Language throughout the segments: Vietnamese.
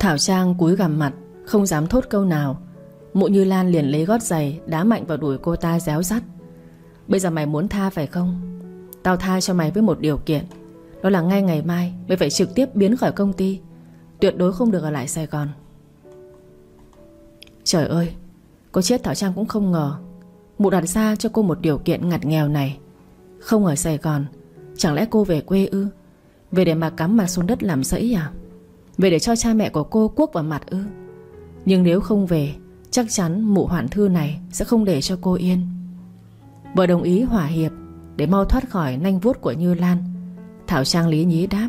Thảo Trang cúi gằm mặt, Không dám thốt câu nào. Mụ Như Lan liền lấy gót giày, Đá mạnh vào đùi cô ta réo rắt. Bây giờ mày muốn tha phải không? Tao tha cho mày với một điều kiện, Đó là ngay ngày mai Mày phải trực tiếp biến khỏi công ty, Tuyệt đối không được ở lại Sài Gòn. Trời ơi Cô chết Thảo Trang cũng không ngờ. Mụ đặt ra cho cô một điều kiện ngặt nghèo này. Không ở Sài Gòn, Chẳng lẽ cô về quê ư? Về để mà cắm mặt xuống đất làm sẫy à? Về để cho cha mẹ của cô cuốc vào mặt ư? Nhưng nếu không về, Chắc chắn mụ hoạn thư này Sẽ không để cho cô yên. Vợ đồng ý hỏa hiệp Để mau thoát khỏi nanh vuốt của Như Lan. Thảo Trang lý nhí đáp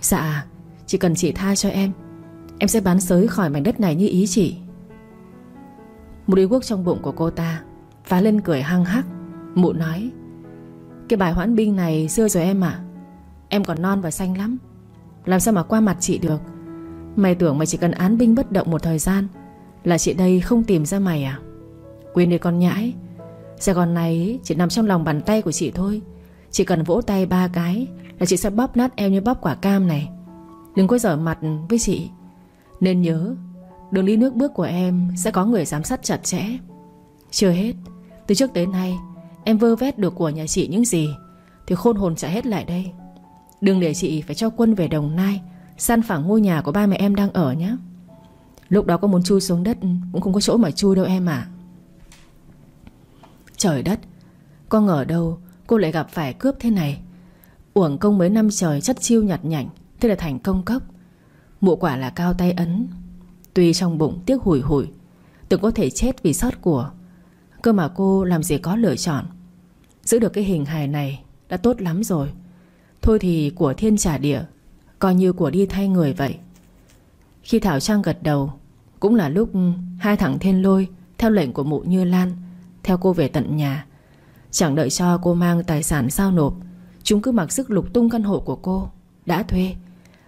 Dạ Chỉ cần chị tha cho em Em sẽ bán sới khỏi mảnh đất này như ý chị Một ý quốc trong bụng của cô ta Phá lên cười hăng hắc. Mụ nói, Cái bài hoãn binh này xưa rồi em ạ. Em còn non và xanh lắm. Làm sao mà qua mặt chị được? Mày tưởng mày chỉ cần án binh bất động một thời gian Là chị đây không tìm ra mày à? Quên đi con nhãi. Sài Gòn này chỉ nằm trong lòng bàn tay của chị thôi. Chỉ cần vỗ tay ba cái Là chị sẽ bóp nát em như bóp quả cam này. Đừng có dở mặt với chị. Nên nhớ, Đường đi nước bước của em Sẽ có người giám sát chặt chẽ. Chưa hết, Từ trước tới nay, Em vơ vét được của nhà chị những gì Thì khôn hồn trả hết lại đây. Đừng để chị phải cho quân về Đồng Nai săn phẳng ngôi nhà của ba mẹ em đang ở nhé. Lúc đó có muốn chui xuống đất, Cũng không có chỗ mà chui đâu em ạ. Trời đất, Có ngờ đâu cô lại gặp phải cướp thế này. Uổng công mấy năm trời chất chiêu nhặt nhảnh Thế là thành công cốc Mụ quả là cao tay ấn. Tuy trong bụng tiếc hủi hủi, Từng có thể chết vì sót của. Cơ mà cô làm gì có lựa chọn. Giữ được cái hình hài này Đã tốt lắm rồi. Thôi thì của thiên trả địa Coi như của đi thay người vậy. Khi Thảo Trang gật đầu Cũng là lúc hai thằng thiên lôi Theo lệnh của mụ Như Lan Theo cô về tận nhà. Chẳng đợi cho cô mang tài sản sao nộp Chúng cứ mặc sức lục tung căn hộ của cô Đã thuê.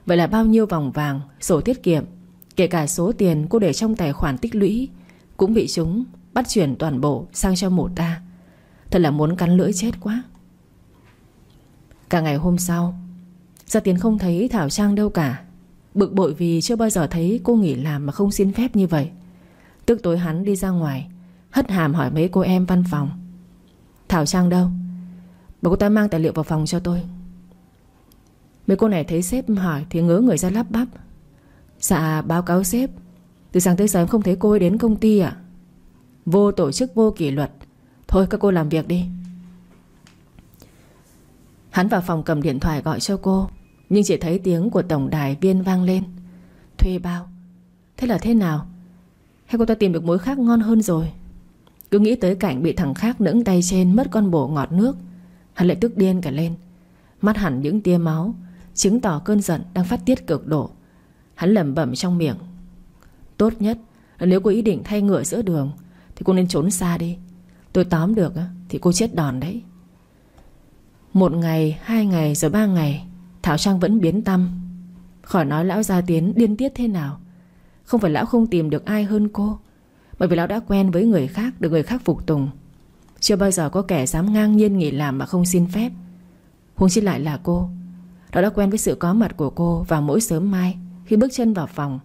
Vậy là bao nhiêu vòng vàng, sổ tiết kiệm Kể cả số tiền cô để trong tài khoản tích lũy Cũng bị chúng bắt chuyển toàn bộ sang cho mụ ta. Thật là muốn cắn lưỡi chết quá. Cả ngày hôm sau, Gia Tiến không thấy Thảo Trang đâu cả. Bực bội vì chưa bao giờ thấy cô nghỉ làm Mà không xin phép như vậy. Tức tối hắn đi ra ngoài, Hất hàm hỏi mấy cô em văn phòng. Thảo Trang đâu? Bà cô ta mang tài liệu vào phòng cho tôi. Mấy cô này thấy sếp hỏi Thì ngớ người ra lắp bắp. Dạ báo cáo sếp. Từ sáng tới giờ em không thấy cô ấy đến công ty ạ. Vô tổ chức, vô kỷ luật. Thôi, các cô làm việc đi. Hắn vào phòng cầm điện thoại gọi cho cô, Nhưng chỉ thấy tiếng của tổng đài viên vang lên. Thuê bao. Thế là thế nào? Hay cô ta tìm được mối khác ngon hơn rồi? Cứ nghĩ tới cảnh bị thằng khác nững tay trên Mất con bổ ngọt nước, Hắn lại tức điên cả lên. Mắt hẳn những tia máu, Chứng tỏ cơn giận đang phát tiết cực độ. Hắn lẩm bẩm trong miệng. Tốt nhất là nếu cô ý định thay ngựa giữa đường, Thì cô nên trốn xa đi. Tôi tóm được thì cô chết đòn đấy. Một ngày, hai ngày rồi ba ngày Thảo Trang vẫn biến tâm. Khỏi nói lão Gia Tiến điên tiết thế nào Không phải lão không tìm được ai hơn cô Bởi vì lão đã quen với người khác Được người khác phục tùng. Chưa bao giờ có kẻ dám ngang nhiên nghỉ làm mà không xin phép. Huống chi lại là cô Lão đã quen với sự có mặt của cô Vào mỗi sớm mai Khi bước chân vào phòng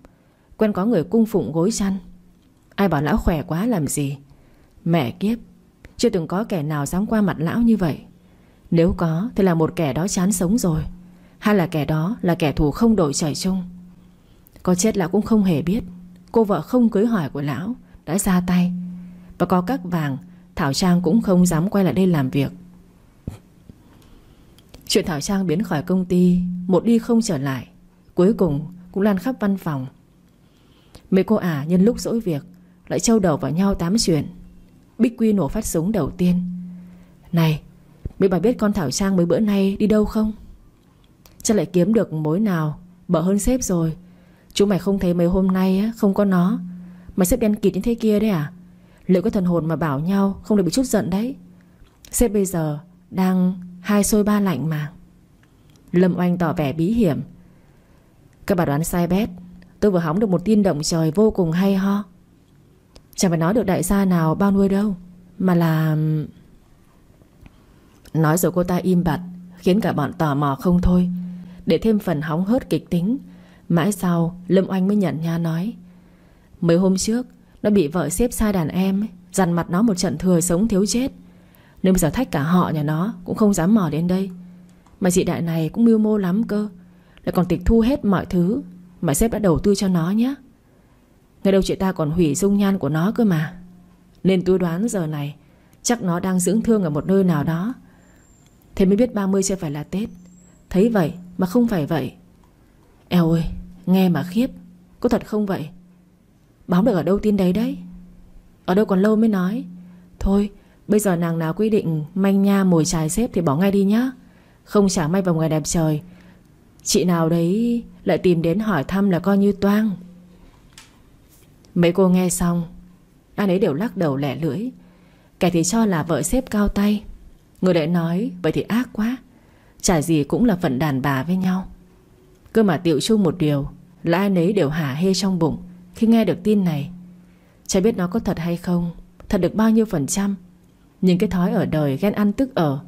Quen có người cung phụng gối chăn. Ai bảo lão khỏe quá làm gì? Mẹ kiếp Chưa từng có kẻ nào dám qua mặt lão như vậy. Nếu có, thì là một kẻ đó chán sống rồi. Hay là kẻ đó là kẻ thù không đội trời chung. Có chết lão cũng không hề biết. Cô vợ không cưới hỏi của lão, Đã ra tay. Và có các vàng, Thảo Trang cũng không dám quay lại đây làm việc. Chuyện Thảo Trang biến khỏi công ty, Một đi không trở lại. Cuối cùng cũng lan khắp văn phòng. Mấy cô ả nhân lúc dỗi việc, Lại trâu đầu vào nhau tám chuyện. Bích Quy nổ phát súng đầu tiên. Này Mấy bà biết con Thảo Trang mấy bữa nay đi đâu không? Chắc lại kiếm được mối nào Bở hơn sếp rồi. Chúng mày không thấy mấy hôm nay á, không có nó. Mày sếp đen kịt như thế kia đấy à? Liệu có thần hồn mà bảo nhau Không được bị chút giận đấy? Sếp bây giờ đang hai sôi ba lạnh mà. Lâm Oanh tỏ vẻ bí hiểm. Các bà đoán sai bét. Tôi vừa hóng được một tin động trời vô cùng hay ho. Chẳng phải nói được đại gia nào bao nuôi đâu Mà là Nói rồi cô ta im bặt, Khiến cả bọn tò mò không thôi. Để thêm phần hóng hớt kịch tính, Mãi sau, Lâm Oanh mới nhận nha nói, Mấy hôm trước, Nó bị vợ xếp sai đàn em Dằn mặt nó một trận thừa sống thiếu chết. Nên bây giờ thách cả họ nhà nó, Cũng không dám mò đến đây. Mà chị đại này cũng mưu mô lắm cơ, Lại còn tịch thu hết mọi thứ, Mà sếp đã đầu tư cho nó nhé Ngay đâu chị ta còn hủy dung nhan của nó cơ mà. Nên tôi đoán giờ này, Chắc nó đang dưỡng thương ở một nơi nào đó Thế mới biết 30 sẽ phải là Tết. Thấy vậy mà không phải vậy. Eo ơi, Nghe mà khiếp. Có thật không vậy? Báo được ở đâu tin đấy đấy? Ở đâu còn lâu mới nói. Thôi, bây giờ nàng nào quy định Manh nha mồi trài xếp thì bỏ ngay đi nhá. Không trả may vào ngày đẹp trời. Chị nào đấy Lại tìm đến hỏi thăm là coi như toang. Mấy cô nghe xong Anh ấy đều lắc đầu lẻ lưỡi. Kẻ thì cho là vợ xếp cao tay. Người lại nói, Vậy thì ác quá. Chả gì cũng là phận đàn bà với nhau. Cơ mà tiệu chung một điều, Là ai nấy đều hả hê trong bụng Khi nghe được tin này. Chả biết nó có thật hay không, Thật được bao nhiêu phần trăm. Nhưng cái thói ở đời ghen ăn tức ở,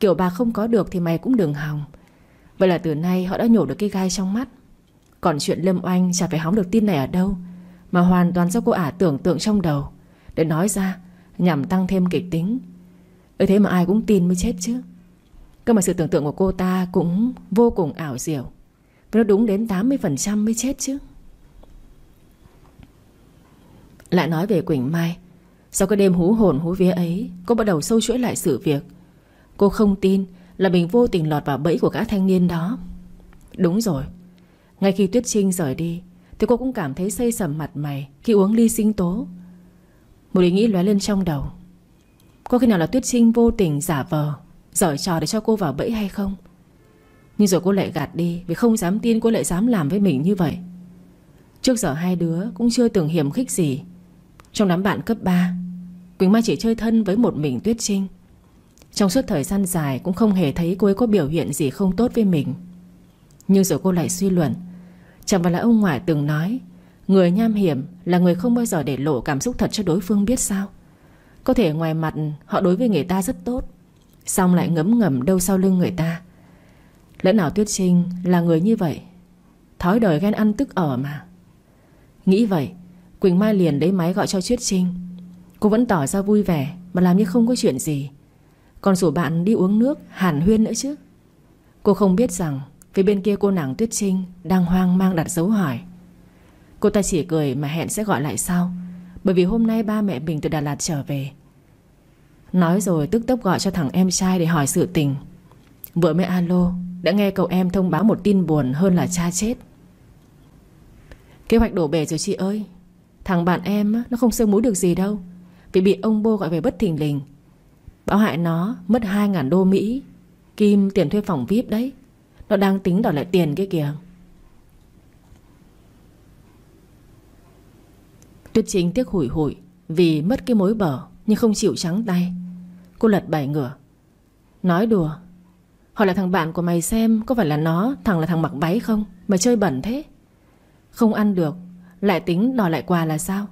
Kiểu bà không có được thì mày cũng đừng hòng. Vậy là từ nay họ đã nhổ được cái gai trong mắt. Còn chuyện Lâm Oanh chả phải hóng được tin này ở đâu, Mà hoàn toàn do cô ả tưởng tượng trong đầu. Để nói ra, Nhằm tăng thêm kịch tính ấy thế mà ai cũng tin mới chết chứ. Cơ mà sự tưởng tượng của cô ta cũng vô cùng ảo diệu. Và nó đúng đến 80% mới chết chứ. Lại nói về Quỳnh Mai. Sau cái đêm hú hồn hú vía ấy, Cô bắt đầu sâu chuỗi lại sự việc. Cô không tin là mình vô tình lọt vào bẫy của các thanh niên đó. Đúng rồi. Ngay khi Tuyết Trinh rời đi, Thì cô cũng cảm thấy xây sầm mặt mày Khi uống ly sinh tố. Một ý nghĩ lóe lên trong đầu. Có khi nào là Tuyết Trinh vô tình giả vờ Giỏi trò để cho cô vào bẫy hay không? Nhưng rồi cô lại gạt đi Vì không dám tin cô lại dám làm với mình như vậy. Trước giờ hai đứa Cũng chưa từng hiểm khích gì. Trong đám bạn cấp 3 Quỳnh Mai chỉ chơi thân với một mình Tuyết Trinh. Trong suốt thời gian dài Cũng không hề thấy cô ấy có biểu hiện gì không tốt với mình. Nhưng rồi cô lại suy luận. Chẳng phải là ông ngoại từng nói, Người nham hiểm là người không bao giờ để lộ cảm xúc thật cho đối phương biết sao? Có thể ngoài mặt, họ đối với người ta rất tốt. Xong lại ngấm ngầm đâu sau lưng người ta. Lẽ nào Tuyết Trinh là người như vậy? Thói đời ghen ăn tức ở mà. Nghĩ vậy, Quỳnh Mai liền lấy máy gọi cho Tuyết Trinh. Cô vẫn tỏ ra vui vẻ, Mà làm như không có chuyện gì. Còn rủ bạn đi uống nước hàn huyên nữa chứ. Cô không biết rằng, Phía bên kia cô nàng Tuyết Trinh Đang hoang mang đặt dấu hỏi. Cô ta chỉ cười mà hẹn sẽ gọi lại sau. Bởi vì hôm nay ba mẹ mình từ Đà Lạt trở về. Nói rồi tức tốc gọi cho thằng em trai để hỏi sự tình. Vừa mới alo, Đã nghe cậu em thông báo một tin buồn hơn là cha chết. Kế hoạch đổ bể rồi chị ơi. Thằng bạn em nó không sơ múi được gì đâu. Vì bị ông bô gọi về bất thình lình. Báo hại nó mất 2.000 đô Mỹ, Kim tiền thuê phòng VIP đấy. Nó đang tính đòi lại tiền kia kìa. Tuyết chính tiếc hủi hủi Vì mất cái mối bờ Nhưng không chịu trắng tay. Cô lật bảy ngửa, Nói đùa Hỏi là thằng bạn của mày xem Có phải là nó Thằng là thằng mặc váy không? Mà chơi bẩn thế. Không ăn được, Lại tính đòi lại quà là sao?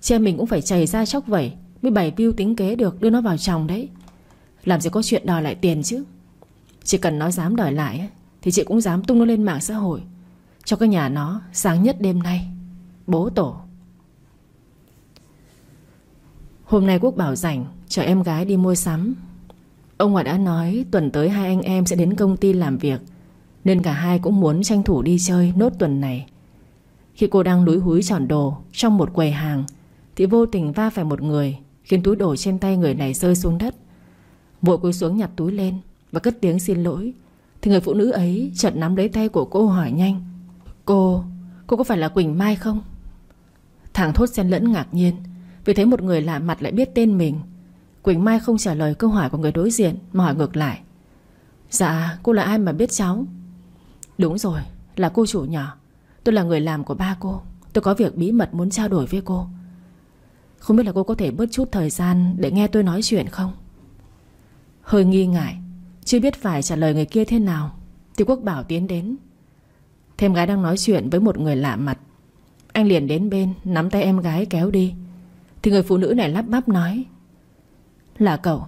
Che mình cũng phải chảy ra chóc vẩy Mới bày view tính kế được Đưa nó vào chồng đấy. Làm gì có chuyện đòi lại tiền chứ? Chỉ cần nó dám đòi lại Thì chị cũng dám tung nó lên mạng xã hội, Cho cái nhà nó sáng nhất đêm nay. Bố tổ Hôm nay Quốc bảo rảnh Chở em gái đi mua sắm. Ông ngoại đã nói tuần tới hai anh em sẽ đến công ty làm việc Nên cả hai cũng muốn tranh thủ đi chơi nốt tuần này. Khi cô đang lúi húi chọn đồ Trong một quầy hàng Thì vô tình va phải một người Khiến túi đồ trên tay người này rơi xuống đất. Vội cúi xuống nhặt túi lên Và cất tiếng xin lỗi. Thì người phụ nữ ấy chợt nắm lấy tay của cô hỏi nhanh Cô, cô có phải là Quỳnh Mai không? Thằng thốt xen lẫn ngạc nhiên. Vì thấy một người lạ mặt lại biết tên mình. Quỳnh Mai không trả lời câu hỏi của người đối diện, Mà hỏi ngược lại. Dạ cô là ai mà biết cháu? Đúng rồi, là cô chủ nhỏ Tôi là người làm của ba cô. Tôi có việc bí mật muốn trao đổi với cô. Không biết là cô có thể bớt chút thời gian Để nghe tôi nói chuyện không? Hơi nghi ngại, Chưa biết phải trả lời người kia thế nào. Thì Quốc Bảo tiến đến. Thêm gái đang nói chuyện với một người lạ mặt. Anh liền đến bên, Nắm tay em gái kéo đi. Thì người phụ nữ này lắp bắp nói, là cậu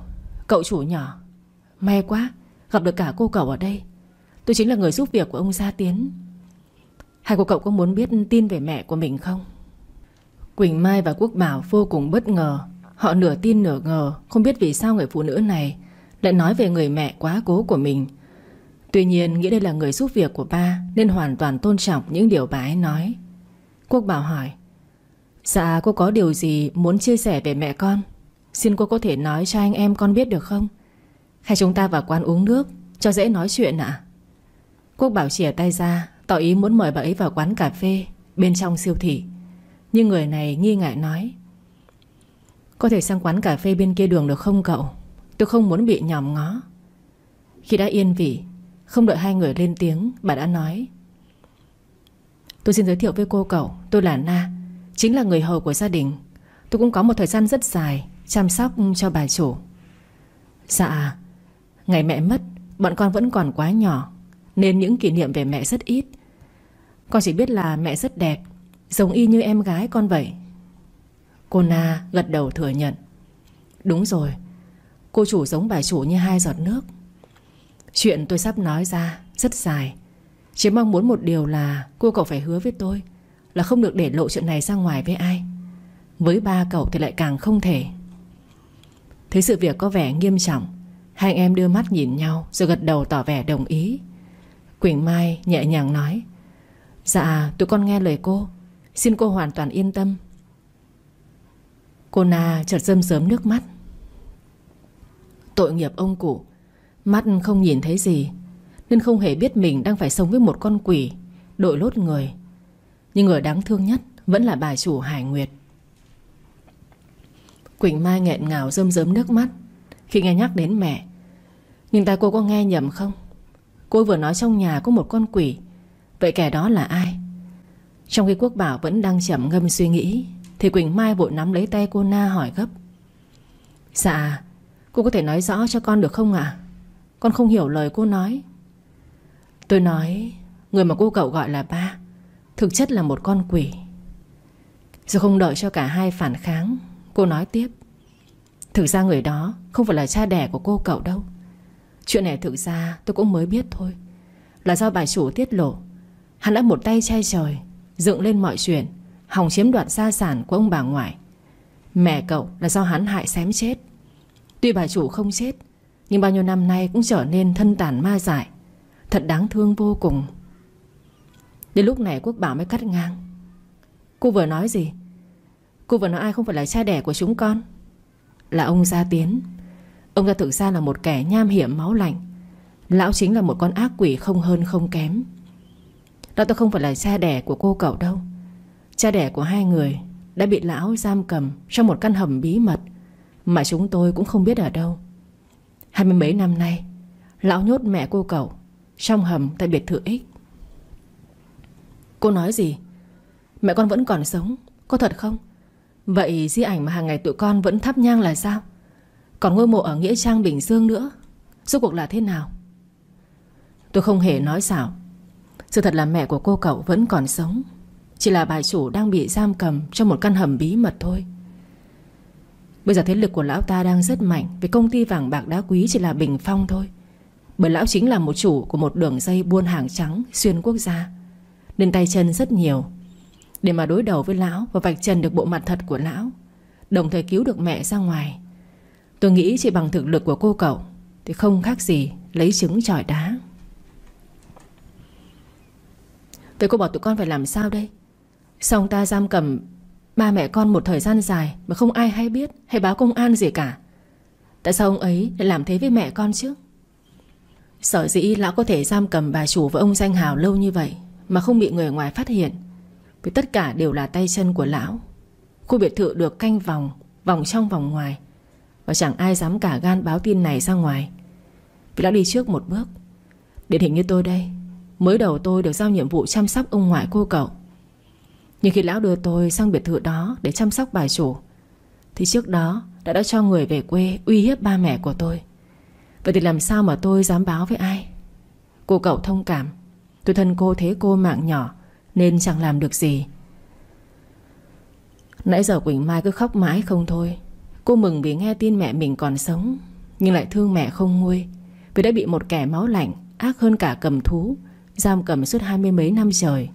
Cậu chủ nhỏ. May quá, Gặp được cả cô cậu ở đây. Tôi chính là người giúp việc của ông Gia Tiến. Hai cô cậu có muốn biết tin về mẹ của mình không? Quỳnh Mai và Quốc Bảo vô cùng bất ngờ. Họ nửa tin nửa ngờ, Không biết vì sao người phụ nữ này Lại nói về người mẹ quá cố của mình. Tuy nhiên, nghĩ đây là người giúp việc của ba, Nên hoàn toàn tôn trọng những điều bà ấy nói. Quốc Bảo hỏi Dạ cô có điều gì muốn chia sẻ về mẹ con? Xin cô có thể nói cho anh em con biết được không? Hay chúng ta vào quán uống nước, Cho dễ nói chuyện ạ? Quốc Bảo chìa tay ra, Tỏ ý muốn mời bà ấy vào quán cà phê, Bên trong siêu thị. Nhưng người này nghi ngại nói, Có thể sang quán cà phê bên kia đường được không cậu? Tôi không muốn bị nhòm ngó. Khi đã yên vị, Không đợi hai người lên tiếng, Bà đã nói, Tôi xin giới thiệu với cô cậu, Tôi là Na. Chính là người hầu của gia đình. Tôi cũng có một thời gian rất dài Chăm sóc cho bà chủ. Dạ Ngày mẹ mất, Bọn con vẫn còn quá nhỏ, Nên những kỷ niệm về mẹ rất ít. Con chỉ biết là mẹ rất đẹp, Giống y như em gái con vậy. Cô Na gật đầu thừa nhận. Đúng rồi, Cô chủ giống bà chủ như hai giọt nước. Chuyện tôi sắp nói ra Rất dài. Chỉ mong muốn một điều là Cô cậu phải hứa với tôi là không được để lộ chuyện này ra ngoài với ai. Với ba cậu thì lại càng không thể. Thấy sự việc có vẻ nghiêm trọng. Hai anh em đưa mắt nhìn nhau Rồi gật đầu tỏ vẻ đồng ý. Quỳnh Mai nhẹ nhàng nói Dạ tụi con nghe lời cô. Xin cô hoàn toàn yên tâm. Cô Na chợt rơm sớm nước mắt. Tội nghiệp ông cụ. Mắt không nhìn thấy gì, Nên không hề biết mình đang phải sống với một con quỷ, Đội lốt người. Nhưng người đáng thương nhất Vẫn là bà chủ Hải Nguyệt. Quỳnh Mai nghẹn ngào rơm rớm nước mắt Khi nghe nhắc đến mẹ. Nhưng tai cô có nghe nhầm không? Cô vừa nói trong nhà có một con quỷ. Vậy kẻ đó là ai? Trong khi Quốc Bảo vẫn đang chậm ngâm suy nghĩ, Thì Quỳnh Mai vội nắm lấy tay cô Na hỏi gấp. Dạ Cô có thể nói rõ cho con được không ạ? Con không hiểu lời cô nói. Tôi nói, Người mà cô cậu gọi là ba Thực chất là một con quỷ. Rồi không đợi cho cả hai phản kháng, Cô nói tiếp. Thực ra người đó không phải là cha đẻ của cô cậu đâu. Chuyện này thực ra tôi cũng mới biết thôi. Là do bà chủ tiết lộ, Hắn đã một tay che trời, Dựng lên mọi chuyện, Hòng chiếm đoạt gia sản của ông bà ngoại. Mẹ cậu là do hắn hại xém chết. Tuy bà chủ không chết, Nhưng bao nhiêu năm nay cũng trở nên thân tàn ma dại. Thật đáng thương vô cùng. Đến lúc này Quốc Bảo mới cắt ngang. Cô vừa nói gì? Cô vừa nói ai không phải là cha đẻ của chúng con? Là ông Gia Tiến. Ông ta thực ra là một kẻ nham hiểm máu lạnh. Lão chính là một con ác quỷ không hơn không kém. Đó tôi không phải là cha đẻ của cô cậu đâu. Cha đẻ của hai người Đã bị lão giam cầm Trong một căn hầm bí mật Mà chúng tôi cũng không biết ở đâu. Hai mươi mấy năm nay, Lão nhốt mẹ cô cậu Trong hầm tại biệt thự ích Cô nói gì? Mẹ con vẫn còn sống, Có thật không? Vậy di ảnh mà hàng ngày tụi con vẫn thắp nhang là sao? Còn ngôi mộ ở Nghĩa Trang, Bình Dương nữa, Rốt cuộc là thế nào? Tôi không hề nói xảo Sự thật là mẹ của cô cậu vẫn còn sống. Chỉ là bà chủ đang bị giam cầm Trong một căn hầm bí mật thôi. Bây giờ thế lực của lão ta đang rất mạnh, Vì công ty vàng bạc đá quý chỉ là bình phong thôi. Bởi lão chính là một chủ Của một đường dây buôn hàng trắng Xuyên quốc gia. Nên tay chân rất nhiều. Để mà đối đầu với lão Và vạch trần được bộ mặt thật của lão, Đồng thời cứu được mẹ ra ngoài, Tôi nghĩ chỉ bằng thực lực của cô cậu Thì không khác gì lấy trứng chọi đá. Vậy cô bảo tụi con phải làm sao đây? Xong ta giam cầm Ba mẹ con một thời gian dài Mà không ai hay biết hay báo công an gì cả. Tại sao ông ấy lại làm thế với mẹ con chứ? Sở dĩ lão có thể giam cầm bà chủ và ông danh hào lâu như vậy. Mà không bị người ngoài phát hiện. Vì tất cả đều là tay chân của lão. Khu biệt thự được canh vòng Vòng trong vòng ngoài. Và chẳng ai dám cả gan báo tin này ra ngoài. Vì lão đi trước một bước. Điển hình như tôi đây. Mới đầu tôi được giao nhiệm vụ chăm sóc ông ngoại cô cậu. Nhưng khi lão đưa tôi sang biệt thự đó Để chăm sóc bà chủ, Thì trước đó đã đã cho người về quê Uy hiếp ba mẹ của tôi. Vậy thì làm sao mà tôi dám báo với ai? Cô cậu thông cảm. Tôi thân cô thế cô mạng nhỏ, nên chẳng làm được gì. Nãy giờ Quỳnh Mai cứ khóc mãi không thôi. Cô mừng vì nghe tin mẹ mình còn sống, Nhưng lại thương mẹ không nguôi. Vì đã bị một kẻ máu lạnh, Ác hơn cả cầm thú, Giam cầm suốt hai mươi mấy năm trời.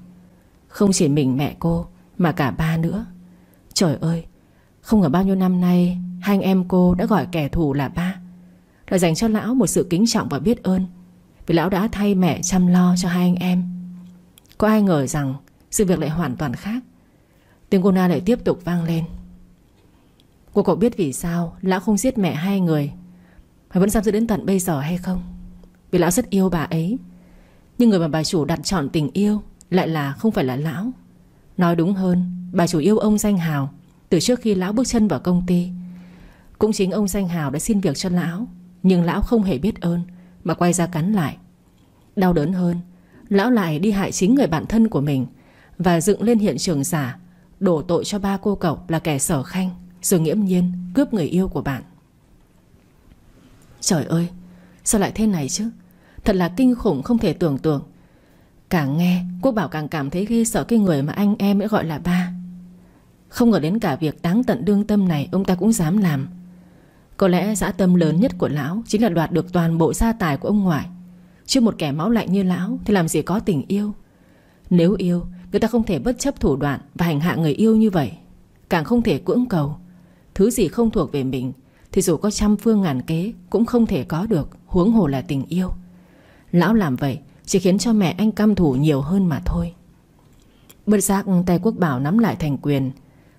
Không chỉ mình mẹ cô, Mà cả ba nữa. Trời ơi, Không ngờ bao nhiêu năm nay, Hai anh em cô đã gọi kẻ thù là ba. Đã dành cho lão một sự kính trọng và biết ơn. Vì lão đã thay mẹ chăm lo cho hai anh em. Có ai ngờ rằng Sự việc lại hoàn toàn khác. Tiếng cô Na lại tiếp tục vang lên. Cô cậu biết vì sao Lão không giết mẹ hai người, Mà vẫn giam giữ đến tận bây giờ hay không? Vì lão rất yêu bà ấy. Nhưng người mà bà chủ đặt chọn tình yêu Lại là không phải là lão. Nói đúng hơn, Bà chủ yêu ông danh hào Từ trước khi lão bước chân vào công ty. Cũng chính ông danh hào đã xin việc cho lão, Nhưng lão không hề biết ơn. Mà quay ra cắn lại. Đau đớn hơn, Lão lại đi hại chính người bạn thân của mình Và dựng lên hiện trường giả, Đổ tội cho ba cô cậu là kẻ sở khanh Rồi nghiễm nhiên, cướp người yêu của bạn. Trời ơi, Sao lại thế này chứ? Thật là kinh khủng không thể tưởng tượng. Càng nghe, Quốc Bảo càng cảm thấy ghê sợ cái người mà anh em ấy gọi là ba. Không ngờ đến cả việc đáng tận đương tâm này Ông ta cũng dám làm. Có lẽ dã tâm lớn nhất của lão Chính là đoạt được toàn bộ gia tài của ông ngoại. Chứ một kẻ máu lạnh như lão Thì làm gì có tình yêu? Nếu yêu, Người ta không thể bất chấp thủ đoạn Và hành hạ người yêu như vậy. Càng không thể cưỡng cầu. Thứ gì không thuộc về mình, Thì dù có trăm phương ngàn kế, Cũng không thể có được Huống hồ là tình yêu. Lão làm vậy Chỉ khiến cho mẹ anh căm thủ nhiều hơn mà thôi. Bất giác tay quốc bảo nắm lại thành quyền,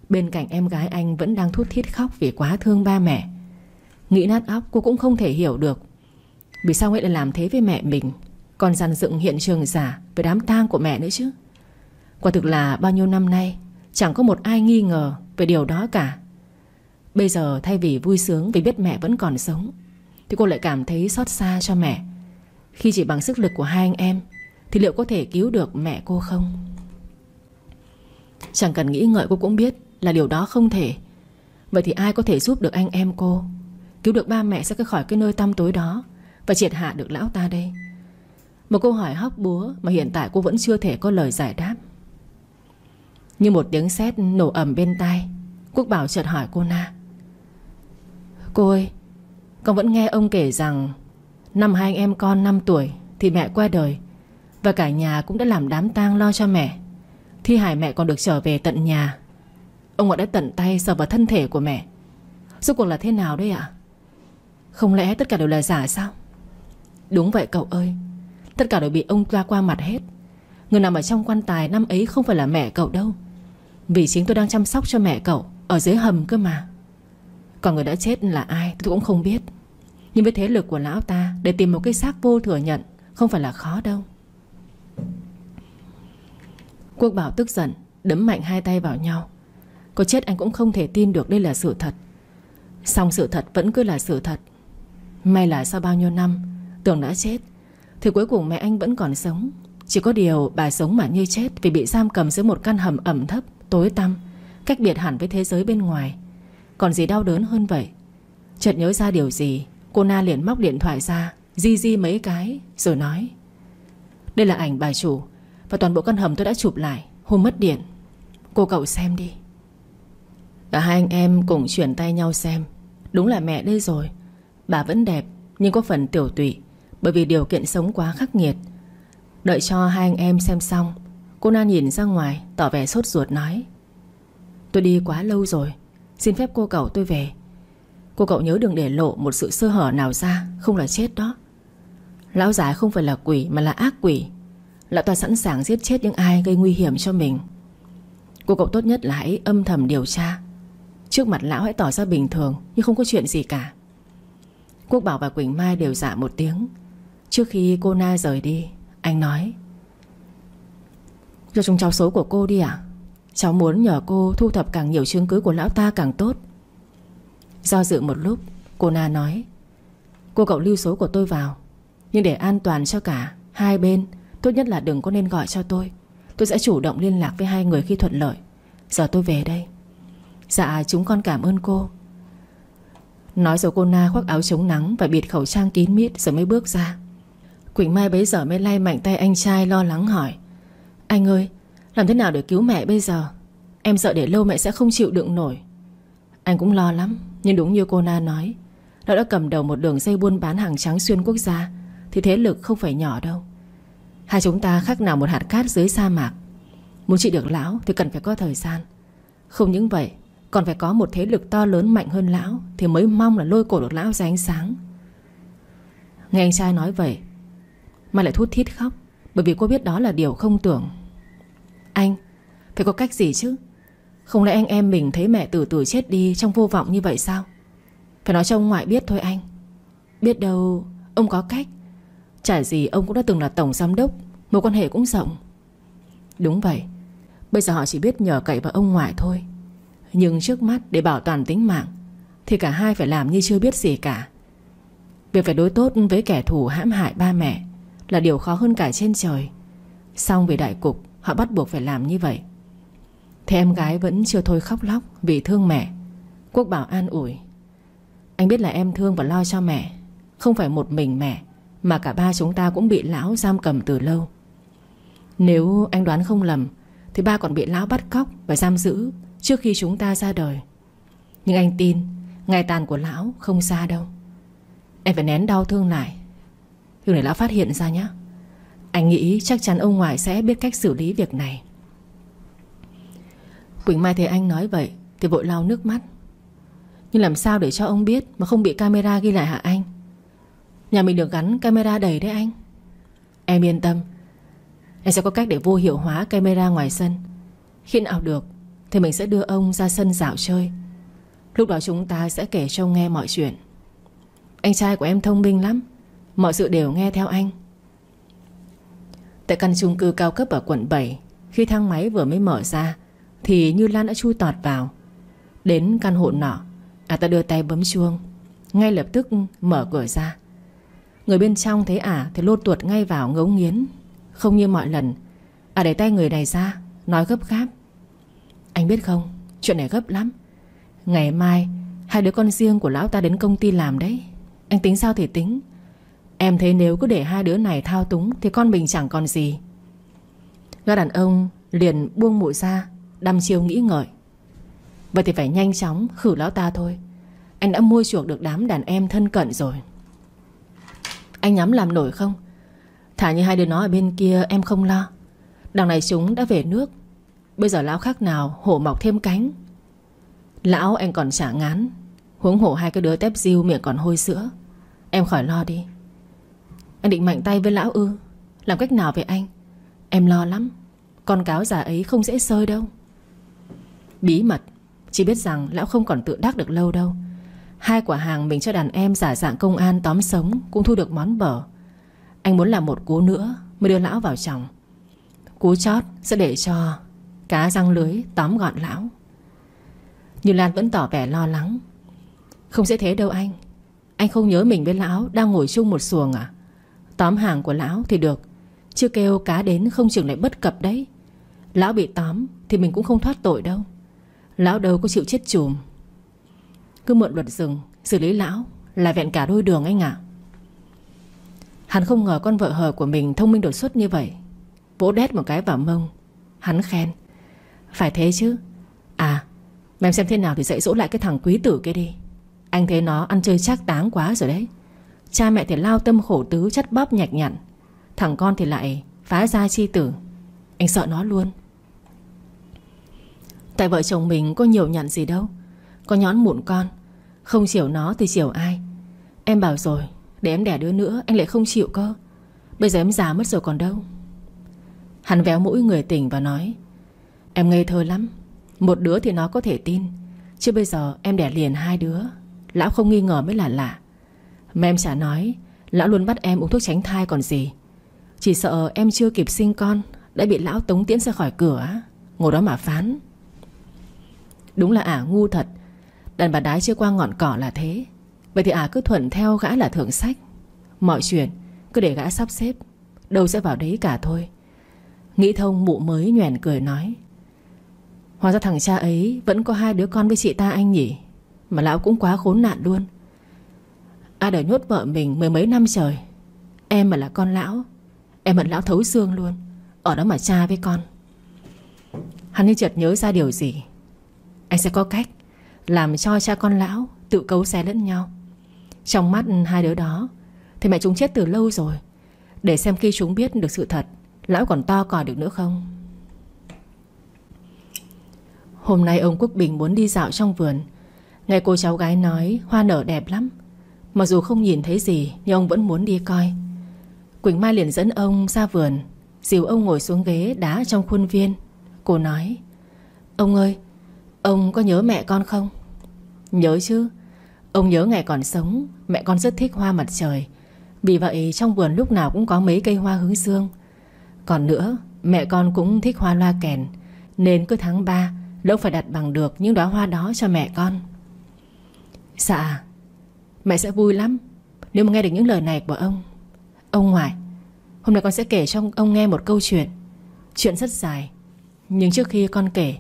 Bên cạnh em gái anh vẫn đang thút thít khóc Vì quá thương ba mẹ. Nghĩ nát óc, cô cũng không thể hiểu được. Vì sao ấy lại làm thế với mẹ mình? Còn dàn dựng hiện trường giả với đám tang của mẹ nữa chứ? Quả thực là bao nhiêu năm nay, Chẳng có một ai nghi ngờ về điều đó cả. Bây giờ thay vì vui sướng Vì biết mẹ vẫn còn sống, Thì cô lại cảm thấy xót xa cho mẹ. Khi chỉ bằng sức lực của hai anh em, Thì liệu có thể cứu được mẹ cô không? Chẳng cần nghĩ ngợi, cô cũng biết Là điều đó không thể. Vậy thì ai có thể giúp được anh em cô? Cứu được ba mẹ sẽ khỏi cái nơi tăm tối đó Và triệt hạ được lão ta đây. Một câu hỏi hóc búa Mà hiện tại cô vẫn chưa thể có lời giải đáp. Như một tiếng sét nổ ầm bên tai, Quốc Bảo chợt hỏi cô Na. Cô ơi, Con vẫn nghe ông kể rằng Năm hai anh em con 5 tuổi Thì mẹ qua đời Và cả nhà cũng đã làm đám tang lo cho mẹ. Thi hài mẹ còn được trở về tận nhà. Ông ngoại đã tận tay sờ vào thân thể của mẹ. Rốt cuộc là thế nào đấy ạ? Không lẽ tất cả đều là giả sao? Đúng vậy cậu ơi. Tất cả đều bị ông ta qua mặt hết. Người nằm ở trong quan tài năm ấy không phải là mẹ cậu đâu. Vì chính tôi đang chăm sóc cho mẹ cậu Ở dưới hầm cơ mà. Còn người đã chết là ai tôi cũng không biết. Nhưng với thế lực của lão ta, Để tìm một cái xác vô thừa nhận, Không phải là khó đâu. Quốc bảo tức giận, Đấm mạnh hai tay vào nhau. Có chết anh cũng không thể tin được đây là sự thật. Xong sự thật vẫn cứ là sự thật. May là sau bao nhiêu năm, Tưởng đã chết, Thì cuối cùng mẹ anh vẫn còn sống. Chỉ có điều bà sống mà như chết Vì bị giam cầm dưới một căn hầm ẩm thấp, Tối tăm, Cách biệt hẳn với thế giới bên ngoài. Còn gì đau đớn hơn vậy? Chợt nhớ ra điều gì, Cô Na liền móc điện thoại ra, Di di mấy cái, Rồi nói, Đây là ảnh bà chủ, Và toàn bộ căn hầm tôi đã chụp lại, Hôm mất điện. Cô cậu xem đi. Cả hai anh em cùng chuyển tay nhau xem. Đúng là mẹ đây rồi Bà vẫn đẹp, Nhưng có phần tiểu tụy, Bởi vì điều kiện sống quá khắc nghiệt. Đợi cho hai anh em xem xong, Cô Na nhìn ra ngoài, Tỏ vẻ sốt ruột nói, Tôi đi quá lâu rồi, Xin phép cô cậu tôi về. Cô cậu nhớ đừng để lộ một sự sơ hở nào ra, Không là chết đó. Lão già không phải là quỷ mà là ác quỷ. Lão ta sẵn sàng giết chết những ai gây nguy hiểm cho mình. Cô cậu tốt nhất là hãy âm thầm điều tra. Trước mặt lão hãy tỏ ra bình thường, Nhưng không có chuyện gì cả. Quốc Bảo và Quỳnh Mai đều dạ một tiếng. Trước khi cô Na rời đi, Anh nói, cho chúng cháu số của cô đi ạ. Cháu muốn nhờ cô thu thập càng nhiều chứng cứ của lão ta càng tốt. Do dự một lúc, Cô Na nói, Cô cậu lưu số của tôi vào, Nhưng để an toàn cho cả hai bên, Tốt nhất là đừng có nên gọi cho tôi. Tôi sẽ chủ động liên lạc với hai người khi thuận lợi. Giờ tôi về đây. Dạ chúng con cảm ơn cô. Nói rồi cô Na khoác áo chống nắng Và bịt khẩu trang kín mít rồi mới bước ra. Quỳnh Mai bấy giờ mới lay mạnh tay anh trai lo lắng hỏi, anh ơi, Làm thế nào để cứu mẹ bây giờ? Em sợ để lâu mẹ sẽ không chịu đựng nổi. Anh cũng lo lắm, Nhưng đúng như cô Na nói, Nó đã cầm đầu một đường dây buôn bán hàng trắng xuyên quốc gia, Thì thế lực không phải nhỏ đâu. Hai chúng ta khác nào một hạt cát dưới sa mạc. Muốn trị được lão thì cần phải có thời gian. Không những vậy còn phải có một thế lực to lớn mạnh hơn lão Thì mới mong là lôi cổ được lão ra ánh sáng. Nghe anh trai nói vậy Mai lại thút thít khóc, Bởi vì cô biết đó là điều không tưởng. Anh, Phải có cách gì chứ? Không lẽ anh em mình thấy mẹ từ từ chết đi Trong vô vọng như vậy sao? Phải nói cho ông ngoại biết thôi anh. Biết đâu, ông có cách. Chả gì ông cũng đã từng là tổng giám đốc, Mối quan hệ cũng rộng. Đúng vậy, Bây giờ họ chỉ biết nhờ cậy vào ông ngoại thôi. Nhưng trước mắt để bảo toàn tính mạng, Thì cả hai phải làm như chưa biết gì cả. Việc phải đối tốt với kẻ thù hãm hại ba mẹ Là điều khó hơn cả trên trời. Xong vì đại cục, Họ bắt buộc phải làm như vậy. Thế em gái vẫn chưa thôi khóc lóc Vì thương mẹ. Quốc bảo an ủi, Anh biết là em thương và lo cho mẹ, Không phải một mình mẹ, Mà cả ba chúng ta cũng bị lão giam cầm từ lâu. Nếu anh đoán không lầm, Thì ba còn bị lão bắt cóc Và giam giữ Trước khi chúng ta ra đời. Nhưng anh tin, Ngày tàn của lão không xa đâu. Em phải nén đau thương lại. Đừng để lão phát hiện ra nhé Anh nghĩ chắc chắn ông ngoại sẽ biết cách xử lý việc này. Quỳnh Mai thấy anh nói vậy Thì vội lau nước mắt. Nhưng làm sao để cho ông biết Mà không bị camera ghi lại hả anh? Nhà mình được gắn camera đầy đấy anh. Em yên tâm. Em sẽ có cách để vô hiệu hóa camera ngoài sân. Khi nào được thì mình sẽ đưa ông ra sân dạo chơi. Lúc đó chúng ta sẽ kể cho ông nghe mọi chuyện. Anh trai của em thông minh lắm. Mọi sự đều nghe theo anh. Tại căn chung cư cao cấp ở quận 7 Khi thang máy vừa mới mở ra Thì Như Lan đã chui tọt vào. Đến căn hộ nọ À ta đưa tay bấm chuông. Ngay lập tức mở cửa ra. Người bên trong thấy ả à, Thì lôi tuột ngay vào ngấu nghiến. Không như mọi lần À đẩy tay người này ra Nói gấp gáp. Anh biết không, Chuyện này gấp lắm. Ngày mai, Hai đứa con riêng của lão ta đến công ty làm đấy. Anh tính sao thì tính. Em thấy nếu cứ để hai đứa này thao túng Thì con mình chẳng còn gì. Gã đàn ông liền buông mũi ra, Đăm chiêu nghĩ ngợi. Vậy thì phải nhanh chóng khử lão ta thôi. Anh đã mua chuộc được đám đàn em thân cận rồi. Anh nhắm làm nổi không? Thả như hai đứa nó ở bên kia, em không lo. Đằng này chúng đã về nước Bây giờ lão khác nào hổ mọc thêm cánh? Lão, anh còn chả ngán. Huống hổ hai cái đứa tép diêu miệng còn hôi sữa. Em khỏi lo đi. Anh định mạnh tay với lão ư? Làm cách nào về anh? Em lo lắm. Con cáo già ấy không dễ sơi đâu. Bí mật. Chỉ biết rằng lão không còn tự đắc được lâu đâu. Hai quả hàng mình cho đàn em giả dạng công an tóm sống Cũng thu được món bở. Anh muốn làm một cú nữa Mới đưa lão vào chồng. Cú chót sẽ để cho Cá răng lưới tóm gọn lão. Như Lan vẫn tỏ vẻ lo lắng. Không sẽ thế đâu anh. Anh không nhớ mình với lão Đang ngồi chung một xuồng à? Tóm hàng của lão thì được. Chưa kêu cá đến không chừng lại bất cập đấy. Lão bị tóm Thì mình cũng không thoát tội đâu. Lão đâu có chịu chết chùm. Cứ mượn luật rừng, Xử lý lão là vẹn cả đôi đường anh ạ. Hắn không ngờ con vợ hờ của mình thông minh đột xuất như vậy. Vỗ đét một cái vào mông. Hắn khen phải thế chứ. À Mẹ xem thế nào thì dạy dỗ lại cái thằng quý tử kia đi. Anh thấy nó ăn chơi chắc táng quá rồi đấy. Cha mẹ thì lao tâm khổ tứ, chất bóp nhạch nhặn. Thằng con thì lại phá ra chi tử. Anh sợ nó luôn. Tại vợ chồng mình có nhiều nhận gì đâu. Có nhón mụn con. Không chiều nó thì chiều ai. Em bảo rồi, Để em đẻ đứa nữa, anh lại không chịu cơ. Bây giờ em già mất rồi còn đâu. Hắn véo mũi người tỉnh và nói Em ngây thơ lắm. Một đứa thì nó có thể tin. Chứ bây giờ em đẻ liền hai đứa. Lão không nghi ngờ mới là lạ. Mà em chả nói, Lão luôn bắt em uống thuốc tránh thai còn gì. Chỉ sợ em chưa kịp sinh con, Đã bị lão tống tiễn ra khỏi cửa Ngồi đó mà phán. Đúng là ả ngu thật. Đàn bà đái chưa qua ngọn cỏ là thế. Vậy thì ả cứ thuận theo gã là thượng sách. Mọi chuyện, cứ để gã sắp xếp. Đâu sẽ vào đấy cả thôi. Nghĩ thông mụ mới nhoèn cười nói. Hóa ra thằng cha ấy Vẫn có hai đứa con với chị ta anh nhỉ? Mà lão cũng quá khốn nạn luôn. Ai đời nhốt vợ mình mười mấy năm trời? Em mà là con lão, Em hận lão thấu xương luôn. Ở đó mà cha với con. Hắn như chợt nhớ ra điều gì? Anh sẽ có cách Làm cho cha con lão tự cấu xé lẫn nhau. Trong mắt hai đứa đó, Thì mẹ chúng chết từ lâu rồi. Để xem khi chúng biết được sự thật, Lão còn to còi được nữa không? Hôm nay ông Quốc Bình muốn đi dạo trong vườn. Nghe cô cháu gái nói, Hoa nở đẹp lắm. Mặc dù không nhìn thấy gì, Nhưng ông vẫn muốn đi coi. Quỳnh Mai liền dẫn ông ra vườn. Dìu ông ngồi xuống ghế đá trong khuôn viên. Cô nói, Ông ơi, Ông có nhớ mẹ con không? Nhớ chứ. Ông nhớ ngày còn sống, Mẹ con rất thích hoa mặt trời. Vì vậy trong vườn lúc nào cũng có mấy cây hoa hướng dương. Còn nữa, Mẹ con cũng thích hoa loa kèn, Nên cứ tháng 3 Đâu phải đặt bằng được những đóa hoa đó cho mẹ con. Dạ Mẹ sẽ vui lắm Nếu mà nghe được những lời này của ông. Ông ngoại, Hôm nay con sẽ kể cho ông nghe một câu chuyện. Chuyện rất dài, Nhưng trước khi con kể,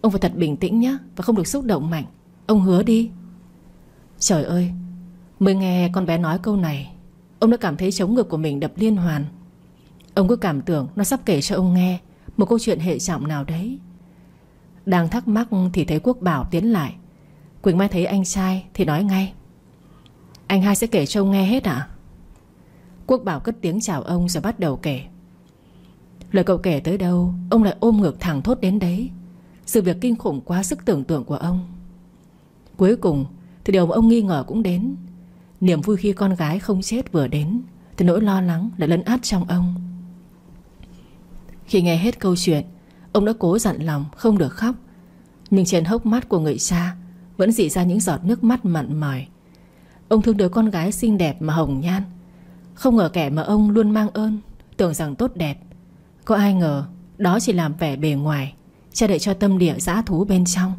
Ông phải thật bình tĩnh nhé Và không được xúc động mạnh. Ông hứa đi. Trời ơi, Mới nghe con bé nói câu này, Ông đã cảm thấy chống ngực của mình đập liên hoàn. Ông cứ cảm tưởng nó sắp kể cho ông nghe Một câu chuyện hệ trọng nào đấy. Đang thắc mắc thì thấy Quốc Bảo tiến lại. Quỳnh Mai thấy anh trai Thì nói ngay. Anh hai sẽ kể cho ông nghe hết à Quốc Bảo cất tiếng chào ông rồi bắt đầu kể. Lời cậu kể tới đâu, Ông lại ôm ngược thẳng thốt đến đấy. Sự việc kinh khủng quá sức tưởng tượng của ông. Cuối cùng Thì điều mà ông nghi ngờ cũng đến. Niềm vui khi con gái không chết vừa đến, Thì nỗi lo lắng lại lấn át trong ông. Khi nghe hết câu chuyện Ông đã cố dặn lòng, không được khóc. Nhưng trên hốc mắt của người cha, Vẫn dị ra những giọt nước mắt mặn mỏi Ông thương đứa con gái xinh đẹp mà hồng nhan. Không ngờ kẻ mà ông luôn mang ơn, Tưởng rằng tốt đẹp. Có ai ngờ, Đó chỉ làm vẻ bề ngoài, Che đậy cho tâm địa dã thú bên trong.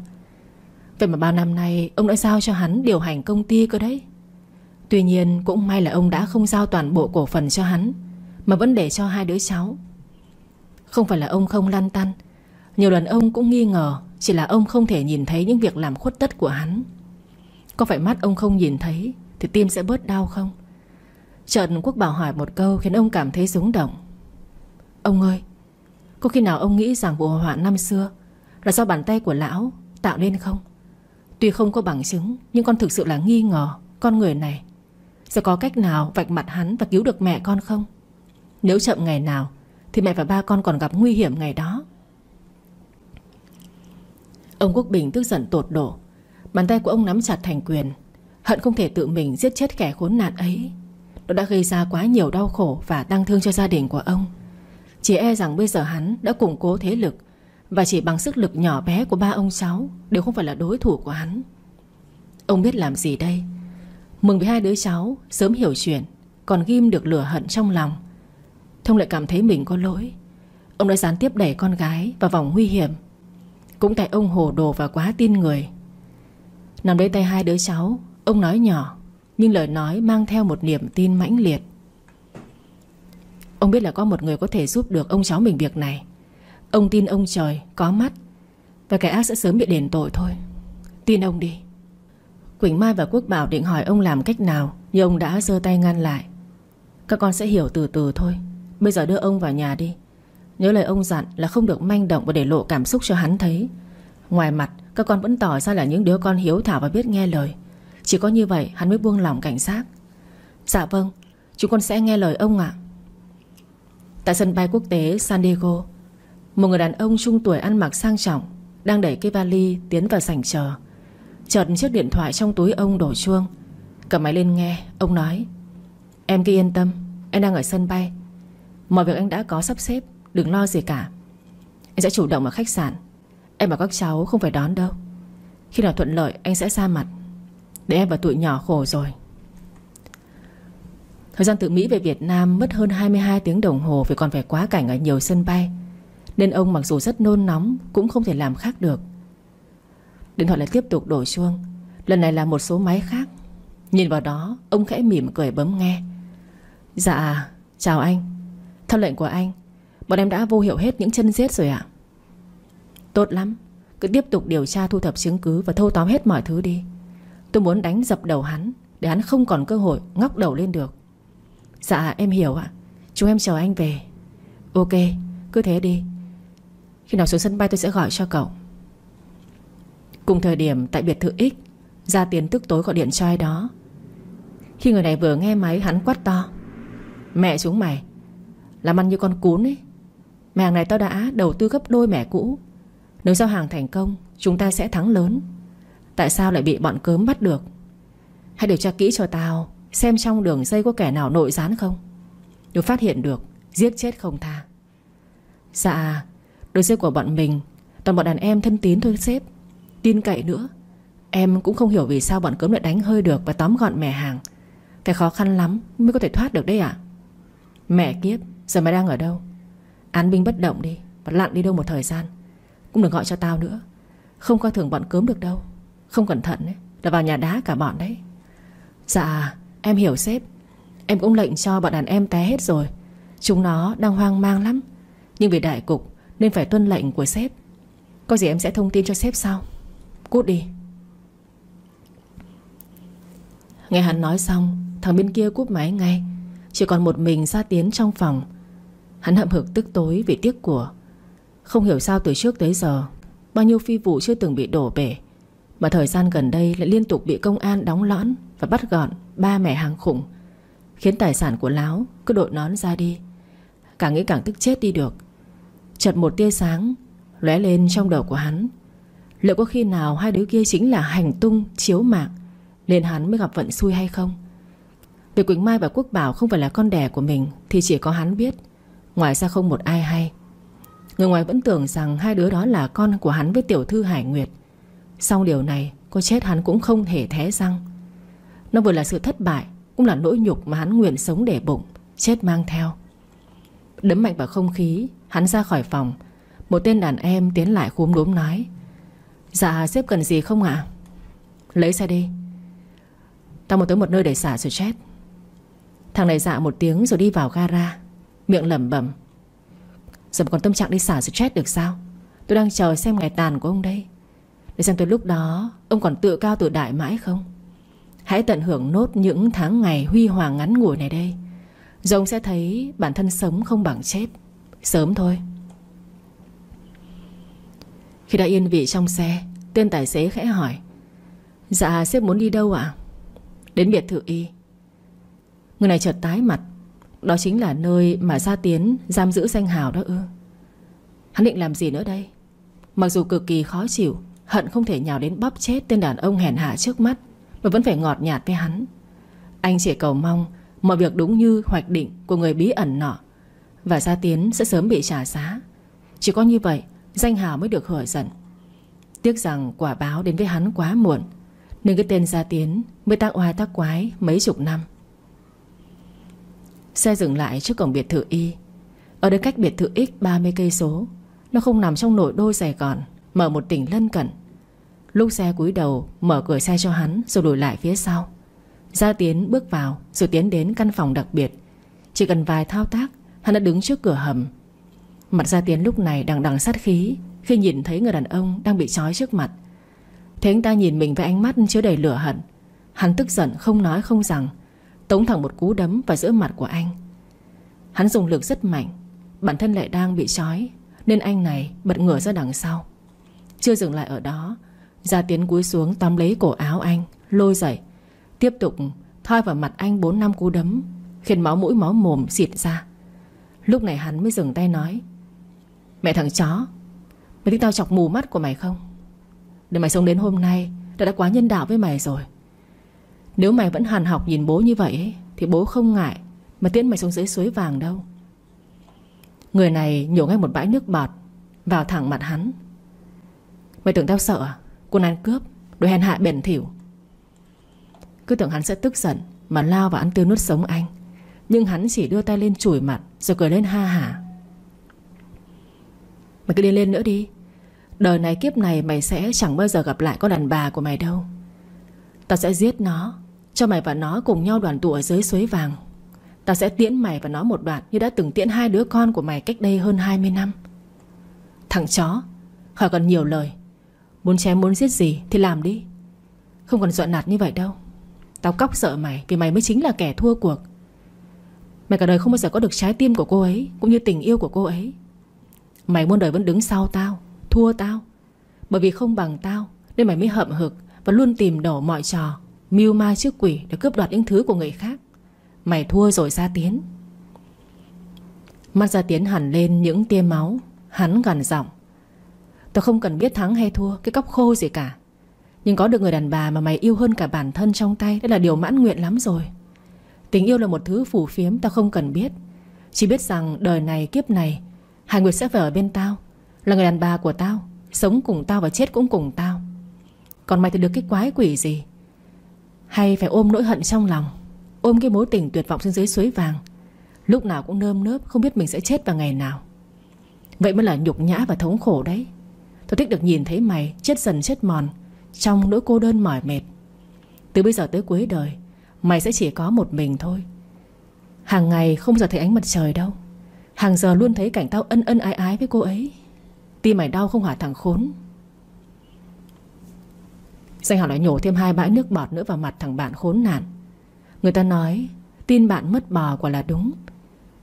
Vậy mà bao năm nay, Ông đã giao cho hắn điều hành công ty cơ đấy. Tuy nhiên, cũng may là ông đã không giao toàn bộ cổ phần cho hắn, Mà vẫn để cho hai đứa cháu. Không phải là ông không lăn tăn nhiều lần ông cũng nghi ngờ, Chỉ là ông không thể nhìn thấy những việc làm khuất tất của hắn. Có phải mắt ông không nhìn thấy, Thì tim sẽ bớt đau không? Chợt Quốc Bảo hỏi một câu Khiến ông cảm thấy rúng động. Ông ơi, Có khi nào ông nghĩ rằng vụ hỏa hoạn năm xưa Là do bàn tay của lão tạo nên không? Tuy không có bằng chứng, Nhưng con thực sự là nghi ngờ Con người này. Sẽ có cách nào vạch mặt hắn và cứu được mẹ con không? Nếu chậm ngày nào, Thì mẹ và ba con còn gặp nguy hiểm ngày đó. Ông Quốc Bình tức giận tột đổ Bàn tay của ông nắm chặt thành quyền. Hận không thể tự mình giết chết kẻ khốn nạn ấy. Nó đã gây ra quá nhiều đau khổ Và tăng thương cho gia đình của ông. Chỉ e rằng bây giờ hắn đã củng cố thế lực Và chỉ bằng sức lực nhỏ bé của ba ông cháu Đều không phải là đối thủ của hắn. Ông biết làm gì đây? Mừng vì hai đứa cháu sớm hiểu chuyện, Còn ghim được lửa hận trong lòng. Thông lại cảm thấy mình có lỗi. Ông đã gián tiếp đẩy con gái vào vòng nguy hiểm. Cũng tại ông hồ đồ và quá tin người. Nằm đây tay hai đứa cháu, Ông nói nhỏ, Nhưng lời nói mang theo một niềm tin mãnh liệt. Ông biết là có một người có thể giúp được ông cháu mình việc này. Ông tin ông trời có mắt, Và kẻ ác sẽ sớm bị đền tội thôi. Tin ông đi. Quỳnh Mai và Quốc Bảo định hỏi ông làm cách nào, Nhưng ông đã giơ tay ngăn lại. Các con sẽ hiểu từ từ thôi. Bây giờ đưa ông vào nhà đi. Nhớ lời ông dặn là không được manh động Và để lộ cảm xúc cho hắn thấy. Ngoài mặt, các con vẫn tỏ ra là những đứa con hiếu thảo Và biết nghe lời. Chỉ có như vậy, hắn mới buông lòng cảnh giác. Dạ vâng Chúng con sẽ nghe lời ông ạ. Tại sân bay quốc tế San Diego, Một người đàn ông trung tuổi ăn mặc sang trọng, Đang đẩy cái vali tiến vào sảnh chờ. Chợt chiếc điện thoại trong túi ông đổ chuông. Cầm máy lên nghe, Ông nói, Em cứ yên tâm, Em đang ở sân bay. Mọi việc anh đã có sắp xếp. Đừng lo gì cả. Anh sẽ chủ động ở khách sạn. Em và các cháu không phải đón đâu. Khi nào thuận lợi, anh sẽ xa mặt. Để em và tụi nhỏ khổ rồi. Thời gian từ Mỹ về Việt Nam mất hơn 22 tiếng đồng hồ Vì còn phải quá cảnh ở nhiều sân bay, Nên ông mặc dù rất nôn nóng, Cũng không thể làm khác được. Điện thoại lại tiếp tục đổ chuông. Lần này là một số máy khác. Nhìn vào đó, ông khẽ mỉm cười bấm nghe. Dạ chào anh. Theo lệnh của anh Bọn em đã vô hiệu hết những chân giết rồi ạ. Tốt lắm. Cứ tiếp tục điều tra thu thập chứng cứ Và thâu tóm hết mọi thứ đi. Tôi muốn đánh dập đầu hắn, Để hắn không còn cơ hội ngóc đầu lên được. Dạ em hiểu ạ. Chúng em chờ anh về. Ok, cứ thế đi. Khi nào xuống sân bay tôi sẽ gọi cho cậu. Cùng thời điểm tại biệt thự X, Gia Tiến tức tối gọi điện cho ai đó. Khi người này vừa nghe máy, hắn quát to. Mẹ chúng mày, Làm ăn như con cún ấy. Mẹ hàng này tao đã đầu tư gấp đôi mẹ cũ. Nếu giao hàng thành công, Chúng ta sẽ thắng lớn. Tại sao lại bị bọn cớm bắt được? Hãy điều tra kỹ cho tao, Xem trong đường dây có kẻ nào nội gián không. Nếu phát hiện được, Giết chết không tha. Dạ Đường dây của bọn mình, Toàn bọn đàn em thân tín thôi sếp. Tin cậy nữa. Em cũng không hiểu vì sao bọn cớm lại đánh hơi được Và tóm gọn mẹ hàng. Cái khó khăn lắm mới có thể thoát được đấy ạ. Mẹ kiếp, Giờ mày đang ở đâu? Án binh bất động đi Và lặn đi đâu một thời gian. Cũng đừng gọi cho tao nữa. Không coi thường bọn cớm được đâu. Không cẩn thận ấy, Là vào nhà đá cả bọn đấy. Dạ em hiểu sếp. Em cũng lệnh cho bọn đàn em té hết rồi. Chúng nó đang hoang mang lắm. Nhưng vì đại cục, Nên phải tuân lệnh của sếp. Có gì em sẽ thông tin cho sếp sau. Cút đi. Nghe hắn nói xong, Thằng bên kia cúp máy ngay. Chỉ còn một mình ra tiến trong phòng. Hắn hậm hực tức tối vì tiếc của. Không hiểu sao từ trước tới giờ, Bao nhiêu phi vụ chưa từng bị đổ bể, Mà thời gian gần đây lại liên tục bị công an đóng lõn Và bắt gọn ba mẹ hàng khủng, Khiến tài sản của Láo cứ đội nón ra đi, Càng nghĩ càng tức chết đi được. Chợt một tia sáng lóe lên trong đầu của hắn. Liệu có khi nào hai đứa kia chính là hành tung, chiếu mạng, Nên hắn mới gặp vận xui hay không? Việc Quỳnh Mai và Quốc Bảo không phải là con đẻ của mình Thì chỉ có hắn biết. Ngoài ra không một ai hay. Người ngoài vẫn tưởng rằng hai đứa đó là con của hắn với tiểu thư Hải Nguyệt. Sau điều này, Có chết hắn cũng không thể thế răng. Nó vừa là sự thất bại, Cũng là nỗi nhục mà hắn nguyện sống để bụng, Chết mang theo. Đấm mạnh vào không khí, Hắn ra khỏi phòng. Một tên đàn em tiến lại khúm đốm nói Dạ sếp cần gì không ạ? Lấy xe đi. Tao muốn tới một nơi để xả stress. Thằng này dạ một tiếng rồi đi vào gara. Miệng lẩm bẩm. Giờ còn tâm trạng đi xả stress được sao? Tôi đang chờ xem ngày tàn của ông đây. Để xem tới lúc đó, Ông còn tự cao tự đại mãi không? Hãy tận hưởng nốt những tháng ngày Huy hoàng ngắn ngủi này đây. Rồi ông sẽ thấy bản thân sống không bằng chết. Sớm thôi. Khi đã yên vị trong xe, Tên tài xế khẽ hỏi. Dạ sếp muốn đi đâu ạ? Đến biệt thự y. Người này chợt tái mặt. Đó chính là nơi mà Gia Tiến Giam giữ danh hào đó ư. Hắn định làm gì nữa đây? Mặc dù cực kỳ khó chịu, Hận không thể nhào đến bóp chết tên đàn ông hèn hạ trước mắt, Mà vẫn phải ngọt nhạt với hắn. Anh chỉ cầu mong Mọi việc đúng như hoạch định của người bí ẩn nọ, Và Gia Tiến sẽ sớm bị trả giá. Chỉ có như vậy, Danh hào mới được hở giận. Tiếc rằng quả báo đến với hắn quá muộn, Nên cái tên Gia Tiến Mới tác oai tác quái mấy chục năm. Xe dừng lại trước cổng biệt thự Y. Ở đây cách biệt thự X 30 cây số. Nó không nằm trong nội đô Sài Gòn Mà ở một tỉnh lân cận. Lúc xe cúi đầu, mở cửa xe cho hắn Rồi đổi lại phía sau. Gia Tiến bước vào rồi tiến đến căn phòng đặc biệt. Chỉ cần vài thao tác, Hắn đã đứng trước cửa hầm. Mặt Gia Tiến lúc này đằng đằng sát khí Khi nhìn thấy người đàn ông đang bị trói trước mặt. Thấy anh ta nhìn mình với ánh mắt chứa đầy lửa hận, Hắn tức giận không nói không rằng. Tống thẳng một cú đấm vào giữa mặt của anh. Hắn dùng lực rất mạnh, Bản thân lại đang bị trói, Nên anh này bật ngửa ra đằng sau. Chưa dừng lại ở đó Gia Tiến cúi xuống tóm lấy cổ áo anh, Lôi dậy, Tiếp tục thoi vào mặt anh 4 năm cú đấm, Khiến máu mũi máu mồm xịt ra. Lúc này hắn mới dừng tay nói, Mẹ thằng chó, Mày thích tao chọc mù mắt của mày không? Để mày sống đến hôm nay Đã đã quá nhân đạo với mày rồi. Nếu mày vẫn hàn học nhìn bố như vậy ấy, Thì bố không ngại Mà tiễn mày xuống dưới suối vàng đâu. Người này nhổ ngay một bãi nước bọt Vào thẳng mặt hắn. Mày tưởng tao sợ à? Quân ăn cướp Đồ hèn hạ bền thỉu. Cứ tưởng hắn sẽ tức giận Mà lao vào ăn tươi nuốt sống anh. Nhưng hắn chỉ đưa tay lên chùi mặt Rồi cười lên ha hả. Mày cứ đi lên nữa đi. Đời này kiếp này mày sẽ chẳng bao giờ gặp lại con đàn bà của mày đâu. Tao sẽ giết nó cho mày và nó cùng nhau đoàn tụ ở dưới suối vàng. Tao sẽ tiễn mày và nó một đoạn Như đã từng tiễn hai đứa con của mày cách đây hơn 20 năm. Thằng chó, Khỏi còn nhiều lời. Muốn chém muốn giết gì thì làm đi. Không còn dọn nạt như vậy đâu. Tao cóc sợ mày vì mày mới chính là kẻ thua cuộc. Mày cả đời không bao giờ có được trái tim của cô ấy, Cũng như tình yêu của cô ấy. Mày muôn đời vẫn đứng sau tao, Thua tao. Bởi vì không bằng tao, Nên mày mới hậm hực Và luôn tìm đổ mọi trò. Mưu ma trước quỷ để cướp đoạt những thứ của người khác. Mày thua rồi ra tiến. Mắt Gia tiến hẳn lên những tia máu. Hắn gằn giọng. Tao không cần biết thắng hay thua Cái cốc khô gì cả. Nhưng có được người đàn bà mà mày yêu hơn cả bản thân trong tay Đó là điều mãn nguyện lắm rồi. Tình yêu là một thứ phủ phiếm, tao không cần biết. Chỉ biết rằng đời này, kiếp này, Hải Nguyệt sẽ phải ở bên tao, Là người đàn bà của tao, Sống cùng tao và chết cũng cùng tao. Còn mày thì được cái quái quỷ gì? Hay phải ôm nỗi hận trong lòng, Ôm cái mối tình tuyệt vọng trên dưới suối vàng. Lúc nào cũng nơm nớp, Không biết mình sẽ chết vào ngày nào. Vậy mới là nhục nhã và thống khổ đấy. Tôi thích được nhìn thấy mày chết dần chết mòn, Trong nỗi cô đơn mỏi mệt. Từ bây giờ tới cuối đời, Mày sẽ chỉ có một mình thôi. Hàng ngày không giờ thấy ánh mặt trời đâu. Hàng giờ luôn thấy cảnh tao ân ân ái ái với cô ấy. Tim mày đau không hả thằng khốn. Danh Hảo lại nhổ thêm hai bãi nước bọt nữa vào mặt thằng bạn khốn nạn. Người ta nói, Tin bạn mất bò quả là đúng.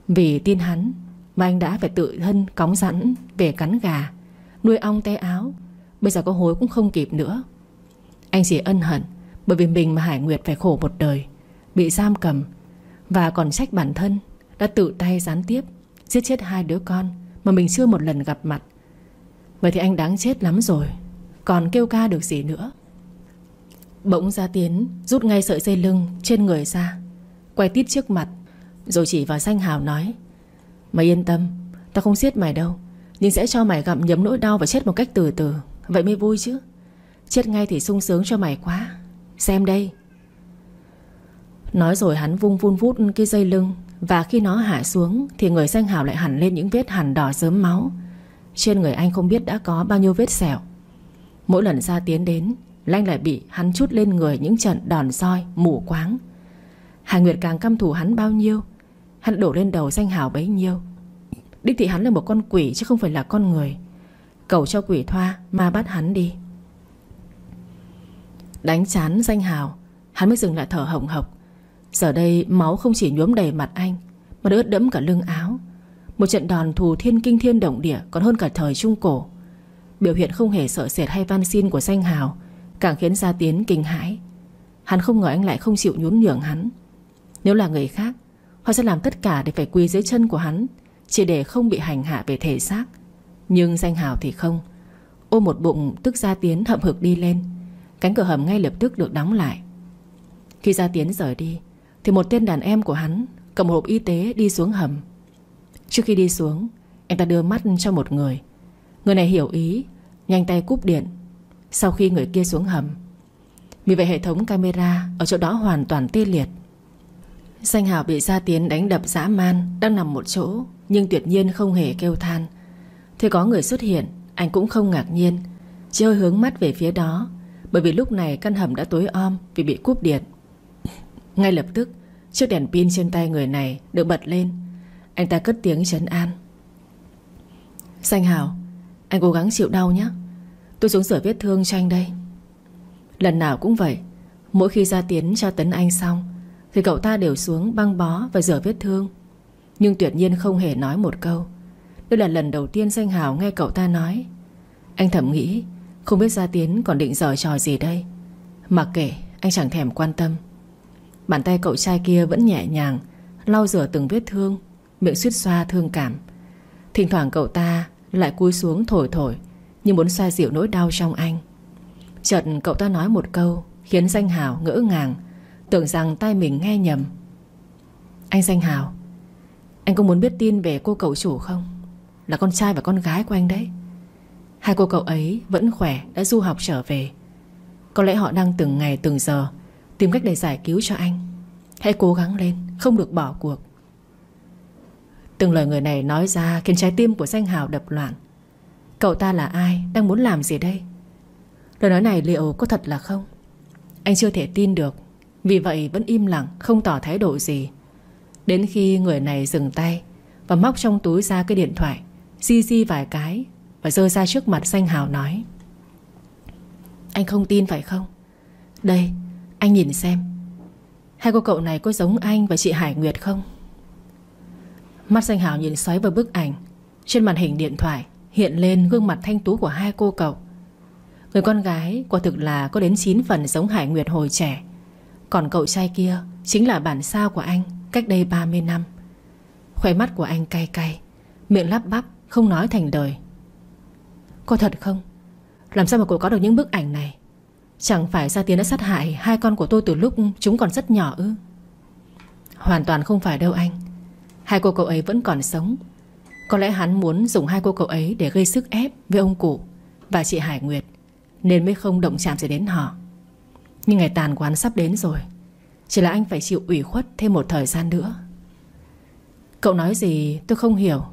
Vì tin hắn Mà anh đã phải tự thân cóng rắn Về cắn gà, Nuôi ong té áo. Bây giờ có hối cũng không kịp nữa. Anh chỉ ân hận Bởi vì mình mà Hải Nguyệt phải khổ một đời, Bị giam cầm Và còn trách bản thân Đã tự tay gián tiếp Giết chết hai đứa con Mà mình chưa một lần gặp mặt. Vậy thì anh đáng chết lắm rồi, Còn kêu ca được gì nữa? Bỗng ra tiến, Rút ngay sợi dây lưng trên người ra, Quay tít trước mặt, Rồi chỉ vào danh hào nói, Mày yên tâm, Tao không giết mày đâu, Nhưng sẽ cho mày gặm nhấm nỗi đau và chết một cách từ từ, Vậy mới vui chứ. Chết ngay thì sung sướng cho mày quá, Xem đây. Nói rồi hắn vung vun vút cái dây lưng, Và khi nó hạ xuống Thì người danh hào lại hẳn lên những vết hẳn đỏ sớm máu. Trên người anh không biết đã có bao nhiêu vết sẹo. Mỗi lần ra tiến đến Lanh lại bị hắn chút lên người những trận đòn roi, mù quáng. Hà Nguyệt càng căm thù hắn bao nhiêu? Hắn đổ lên đầu danh hào bấy nhiêu? Đích thị hắn là một con quỷ chứ không phải là con người. Cầu cho quỷ thoa, Ma bắt hắn đi. Đánh chán danh hào, Hắn mới dừng lại thở hồng hộc. Giờ đây máu không chỉ nhuốm đầy mặt anh, Mà ướt đẫm cả lưng áo. Một trận đòn thù thiên kinh thiên động địa Còn hơn cả thời trung cổ. Biểu hiện không hề sợ sệt hay van xin của danh hào Càng khiến Gia Tiến kinh hãi. Hắn không ngờ anh lại không chịu nhún nhường hắn. Nếu là người khác, Họ sẽ làm tất cả để phải quỳ dưới chân của hắn, Chỉ để không bị hành hạ về thể xác. Nhưng danh hào thì không. Ôm một bụng, tức Gia Tiến hậm hực đi lên. Cánh cửa hầm ngay lập tức được đóng lại. Khi Gia Tiến rời đi, Thì một tên đàn em của hắn Cầm hộp y tế đi xuống hầm. Trước khi đi xuống, Anh ta đưa mắt cho một người. Người này hiểu ý, Nhanh tay cúp điện sau khi người kia xuống hầm, Vì vậy hệ thống camera Ở chỗ đó hoàn toàn tê liệt. Danh Hào bị Gia Tiến đánh đập dã man, Đang nằm một chỗ, Nhưng tuyệt nhiên không hề kêu than. Thế có người xuất hiện, Anh cũng không ngạc nhiên, Chỉ hơi hướng mắt về phía đó, Bởi vì lúc này căn hầm đã tối om Vì bị cúp điện. Ngay lập tức, Chiếc đèn pin trên tay người này được bật lên. Anh ta cất tiếng trấn an. Danh Hào, Anh cố gắng chịu đau nhé. Tôi xuống rửa vết thương cho anh đây. Lần nào cũng vậy, Mỗi khi ra tiến cho Tấn Anh xong, Thì cậu ta đều xuống băng bó và rửa vết thương. Nhưng tuyệt nhiên không hề nói một câu. Đây là lần đầu tiên danh hào nghe cậu ta nói. Anh thầm nghĩ, Không biết Gia Tiến còn định giở trò gì đây. Mặc kệ anh chẳng thèm quan tâm. Bàn tay cậu trai kia vẫn nhẹ nhàng, Lau rửa từng vết thương, Miệng suýt xoa thương cảm. Thỉnh thoảng cậu ta lại cúi xuống thổi thổi như muốn xoa dịu nỗi đau trong anh. Chợt cậu ta nói một câu, Khiến Danh Hào ngỡ ngàng, Tưởng rằng tay mình nghe nhầm. Anh Danh Hào Anh có muốn biết tin về cô cậu chủ không? Là con trai và con gái của anh đấy. Hai cô cậu ấy vẫn khỏe, Đã du học trở về. Có lẽ họ đang từng ngày từng giờ Tìm cách để giải cứu cho anh. Hãy cố gắng lên, Không được bỏ cuộc. Từng lời người này nói ra Khiến trái tim của Danh Hào đập loạn. Cậu ta là ai? Đang muốn làm gì đây? Lời nói này liệu có thật là không? Anh chưa thể tin được, Vì vậy vẫn im lặng, không tỏ thái độ gì. Đến khi người này dừng tay Và móc trong túi ra cái điện thoại, Di di vài cái Và dơ ra trước mặt xanh hào nói, Anh không tin phải không? Đây, Anh nhìn xem. Hai cô cậu này có giống anh và chị Hải Nguyệt không? Mắt xanh hào nhìn xoáy vào bức ảnh. Trên màn hình điện thoại Hiện lên gương mặt thanh tú của hai cô cậu. Người con gái quả thực là có đến 9 phần giống Hải Nguyệt hồi trẻ. Còn cậu trai kia Chính là bản sao của anh Cách đây 30 năm. Khóe mắt của anh cay cay, Miệng lắp bắp, không nói thành đời Có thật không? Làm sao mà cô có được những bức ảnh này? Chẳng phải Gia Tiến đã sát hại Hai con của tôi từ lúc chúng còn rất nhỏ ư? Hoàn toàn không phải đâu anh. Hai cô cậu ấy vẫn còn sống có lẽ hắn muốn dùng hai cô cậu ấy Để gây sức ép với ông cụ Và chị Hải Nguyệt, Nên mới không động chạm gì đến họ. Nhưng ngày tàn của hắn sắp đến rồi, Chỉ là anh phải chịu ủy khuất thêm một thời gian nữa. Cậu nói gì tôi không hiểu.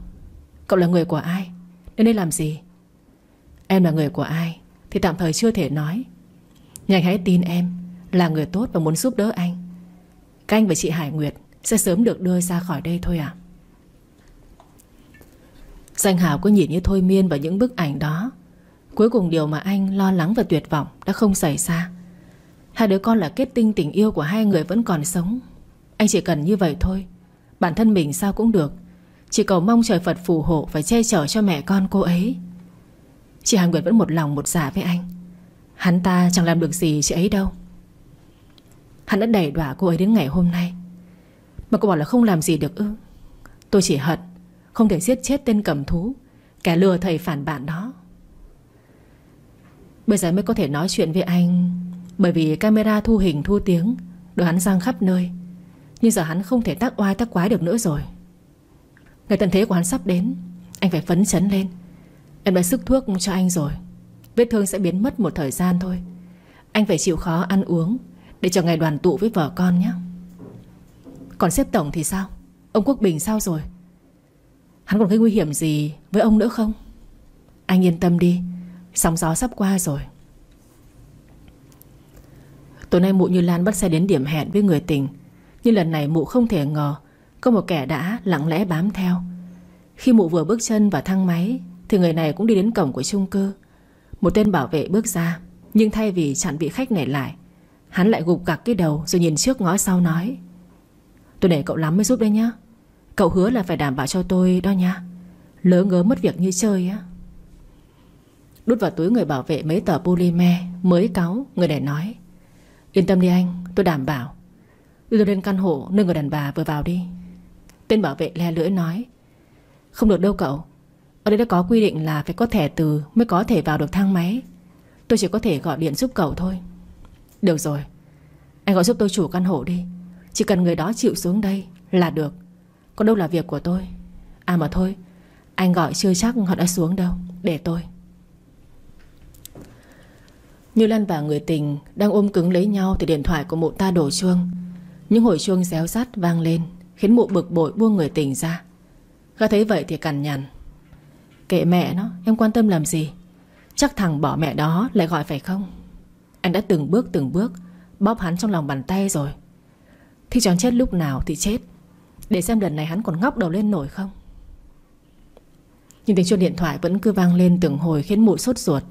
Cậu là người của ai? Đến đây làm gì? Em là người của ai Thì tạm thời chưa thể nói. Nhưng anh hãy tin em Là người tốt và muốn giúp đỡ anh. Các anh và chị Hải Nguyệt Sẽ sớm được đưa ra khỏi đây thôi à Danh Hảo cứ nhìn như thôi miên vào những bức ảnh đó. Cuối cùng điều mà anh lo lắng và tuyệt vọng Đã không xảy ra. Hai đứa con là kết tinh tình yêu của hai người vẫn còn sống. Anh chỉ cần như vậy thôi, Bản thân mình sao cũng được. Chỉ cầu mong trời Phật phù hộ Và che chở cho mẹ con cô ấy. Chị Hàng Nguyệt vẫn một lòng một dạ với anh. Hắn ta chẳng làm được gì chị ấy đâu. Hắn đã đẩy đọa cô ấy đến ngày hôm nay. Mà cô bảo là không làm gì được ư? Tôi chỉ hận. Không thể giết chết tên cầm thú. Kẻ lừa thầy phản bạn đó. Bây giờ mới có thể nói chuyện với anh. Bởi vì camera thu hình, thu tiếng, đồ hắn sang khắp nơi. Nhưng giờ hắn không thể tác oai, tác quái được nữa rồi. Ngày tận thế của hắn sắp đến, Anh phải phấn chấn lên. Em đã sức thuốc cho anh rồi. Vết thương sẽ biến mất một thời gian thôi. Anh phải chịu khó ăn uống Để chờ ngày đoàn tụ với vợ con nhé. Còn xếp tổng thì sao? Ông Quốc Bình sao rồi? Hắn còn gây nguy hiểm gì với ông nữa không? Anh yên tâm đi, Sóng gió sắp qua rồi. Tối nay mụ Như Lan bắt xe đến điểm hẹn với người tình. Nhưng lần này mụ không thể ngờ Có một kẻ đã lặng lẽ bám theo. Khi mụ vừa bước chân vào thang máy, Thì người này cũng đi đến cổng của chung cư. Một tên bảo vệ bước ra, Nhưng thay vì chặn vị khách này lại, Hắn lại gục gặc cái đầu Rồi nhìn trước ngó sau nói, Tôi để cậu lắm mới giúp đây nhá. Cậu hứa là phải đảm bảo cho tôi đó nha. Lỡ ngớ mất việc như chơi á. Đút vào túi người bảo vệ mấy tờ polymer, Mới cáu, Người này nói, Yên tâm đi anh, tôi đảm bảo. Đưa tôi lên căn hộ nơi người đàn bà vừa vào đi. Tên bảo vệ le lưỡi nói, Không được đâu cậu. Ở đây đã có quy định là phải có thẻ từ Mới có thể vào được thang máy. Tôi chỉ có thể gọi điện giúp cậu thôi. Được rồi. Anh gọi giúp tôi chủ căn hộ đi. Chỉ cần người đó chịu xuống đây là được. Còn đâu là việc của tôi. À mà thôi, Anh gọi chưa chắc họ đã xuống đâu, Để tôi. Như Lan và người tình Đang ôm cứng lấy nhau Thì điện thoại của mụ ta đổ chuông. Những hồi chuông réo rắt vang lên, Khiến mụ bực bội buông người tình ra. Gã thấy vậy thì cằn nhằn. Kệ mẹ nó, Em quan tâm làm gì? Chắc thằng bỏ mẹ đó lại gọi phải không? Anh đã từng bước từng bước Bóp hắn trong lòng bàn tay rồi. Thì chọn chết lúc nào thì chết. Để xem lần này hắn còn ngóc đầu lên nổi không? Nhưng tiếng chuông điện thoại vẫn cứ vang lên từng hồi Khiến mụ sốt ruột.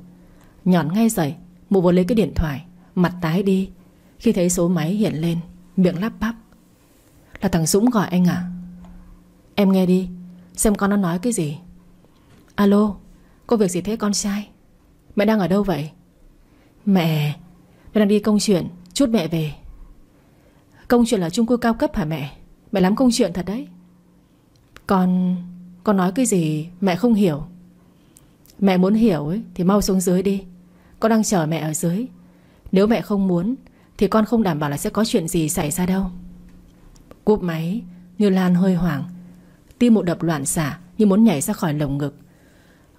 Nhọn ngay dậy, Mụ vừa lấy cái điện thoại, Mặt tái đi. Khi thấy số máy hiện lên, Miệng lắp bắp. Là thằng Dũng gọi anh à Em nghe đi, Xem con nó nói cái gì. Alo, Có việc gì thế con trai? Mẹ đang ở đâu vậy? Mẹ Mẹ đang đi công chuyện, Chút mẹ về. Công chuyện là chung cư cao cấp hả mẹ? Mẹ lắm công chuyện thật đấy. Con Con nói cái gì mẹ không hiểu. Mẹ muốn hiểu ấy, Thì mau xuống dưới đi. Con đang chờ mẹ ở dưới. Nếu mẹ không muốn, Thì con không đảm bảo là sẽ có chuyện gì xảy ra đâu. Cúp máy, Như Lan hơi hoảng. Tim một đập loạn xả Như muốn nhảy ra khỏi lồng ngực.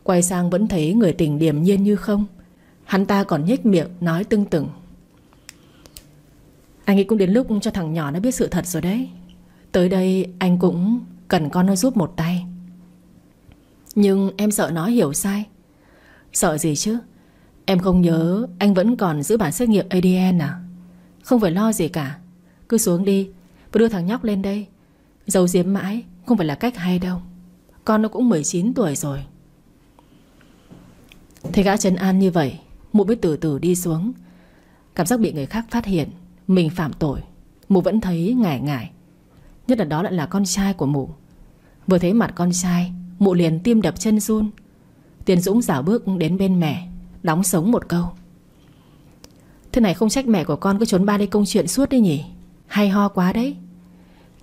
Quay sang vẫn thấy người tình điềm nhiên như không. Hắn ta còn nhếch miệng, nói tưng tửng. Anh ấy cũng đến lúc cho thằng nhỏ nó biết sự thật rồi đấy. Tới đây anh cũng cần con nó giúp một tay. Nhưng em sợ nó hiểu sai. Sợ gì chứ? Em không nhớ anh vẫn còn giữ bản xét nghiệm ADN à? Không phải lo gì cả. Cứ xuống đi. Và đưa thằng nhóc lên đây. Giấu giếm mãi, Không phải là cách hay đâu. Con nó cũng 19 tuổi rồi. Thấy gã chân an như vậy, Mụ biết từ từ đi xuống. Cảm giác bị người khác phát hiện, Mình phạm tội. Mụ vẫn thấy ngại ngại. Nhất là đó lại là con trai của mụ. Vừa thấy mặt con trai, Mụ liền tim đập chân run. Tiền Dũng giả bước đến bên mẹ, Đóng sống một câu. Thế này không trách mẹ của con cứ trốn ba đi công chuyện suốt đi nhỉ? Hay ho quá đấy.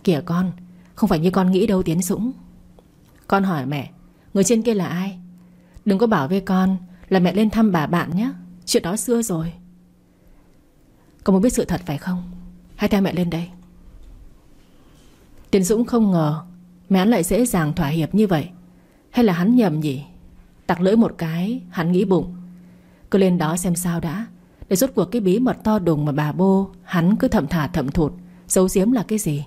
Kìa con, Không phải như con nghĩ đâu Tiến Dũng. Con hỏi mẹ, Người trên kia là ai? Đừng có bảo với con Là mẹ lên thăm bà bạn nhé Chuyện đó xưa rồi. Con muốn biết sự thật phải không? Hãy theo mẹ lên đây. Tiến Dũng không ngờ Mẹ hắn lại dễ dàng thỏa hiệp như vậy. Hay là hắn nhầm nhỉ? Tặc lưỡi một cái, Hắn nghĩ bụng. Cứ lên đó xem sao đã. Để rốt cuộc cái bí mật to đùng mà bà bô, Hắn cứ thầm thả thầm thụt, Giấu giếm là cái gì?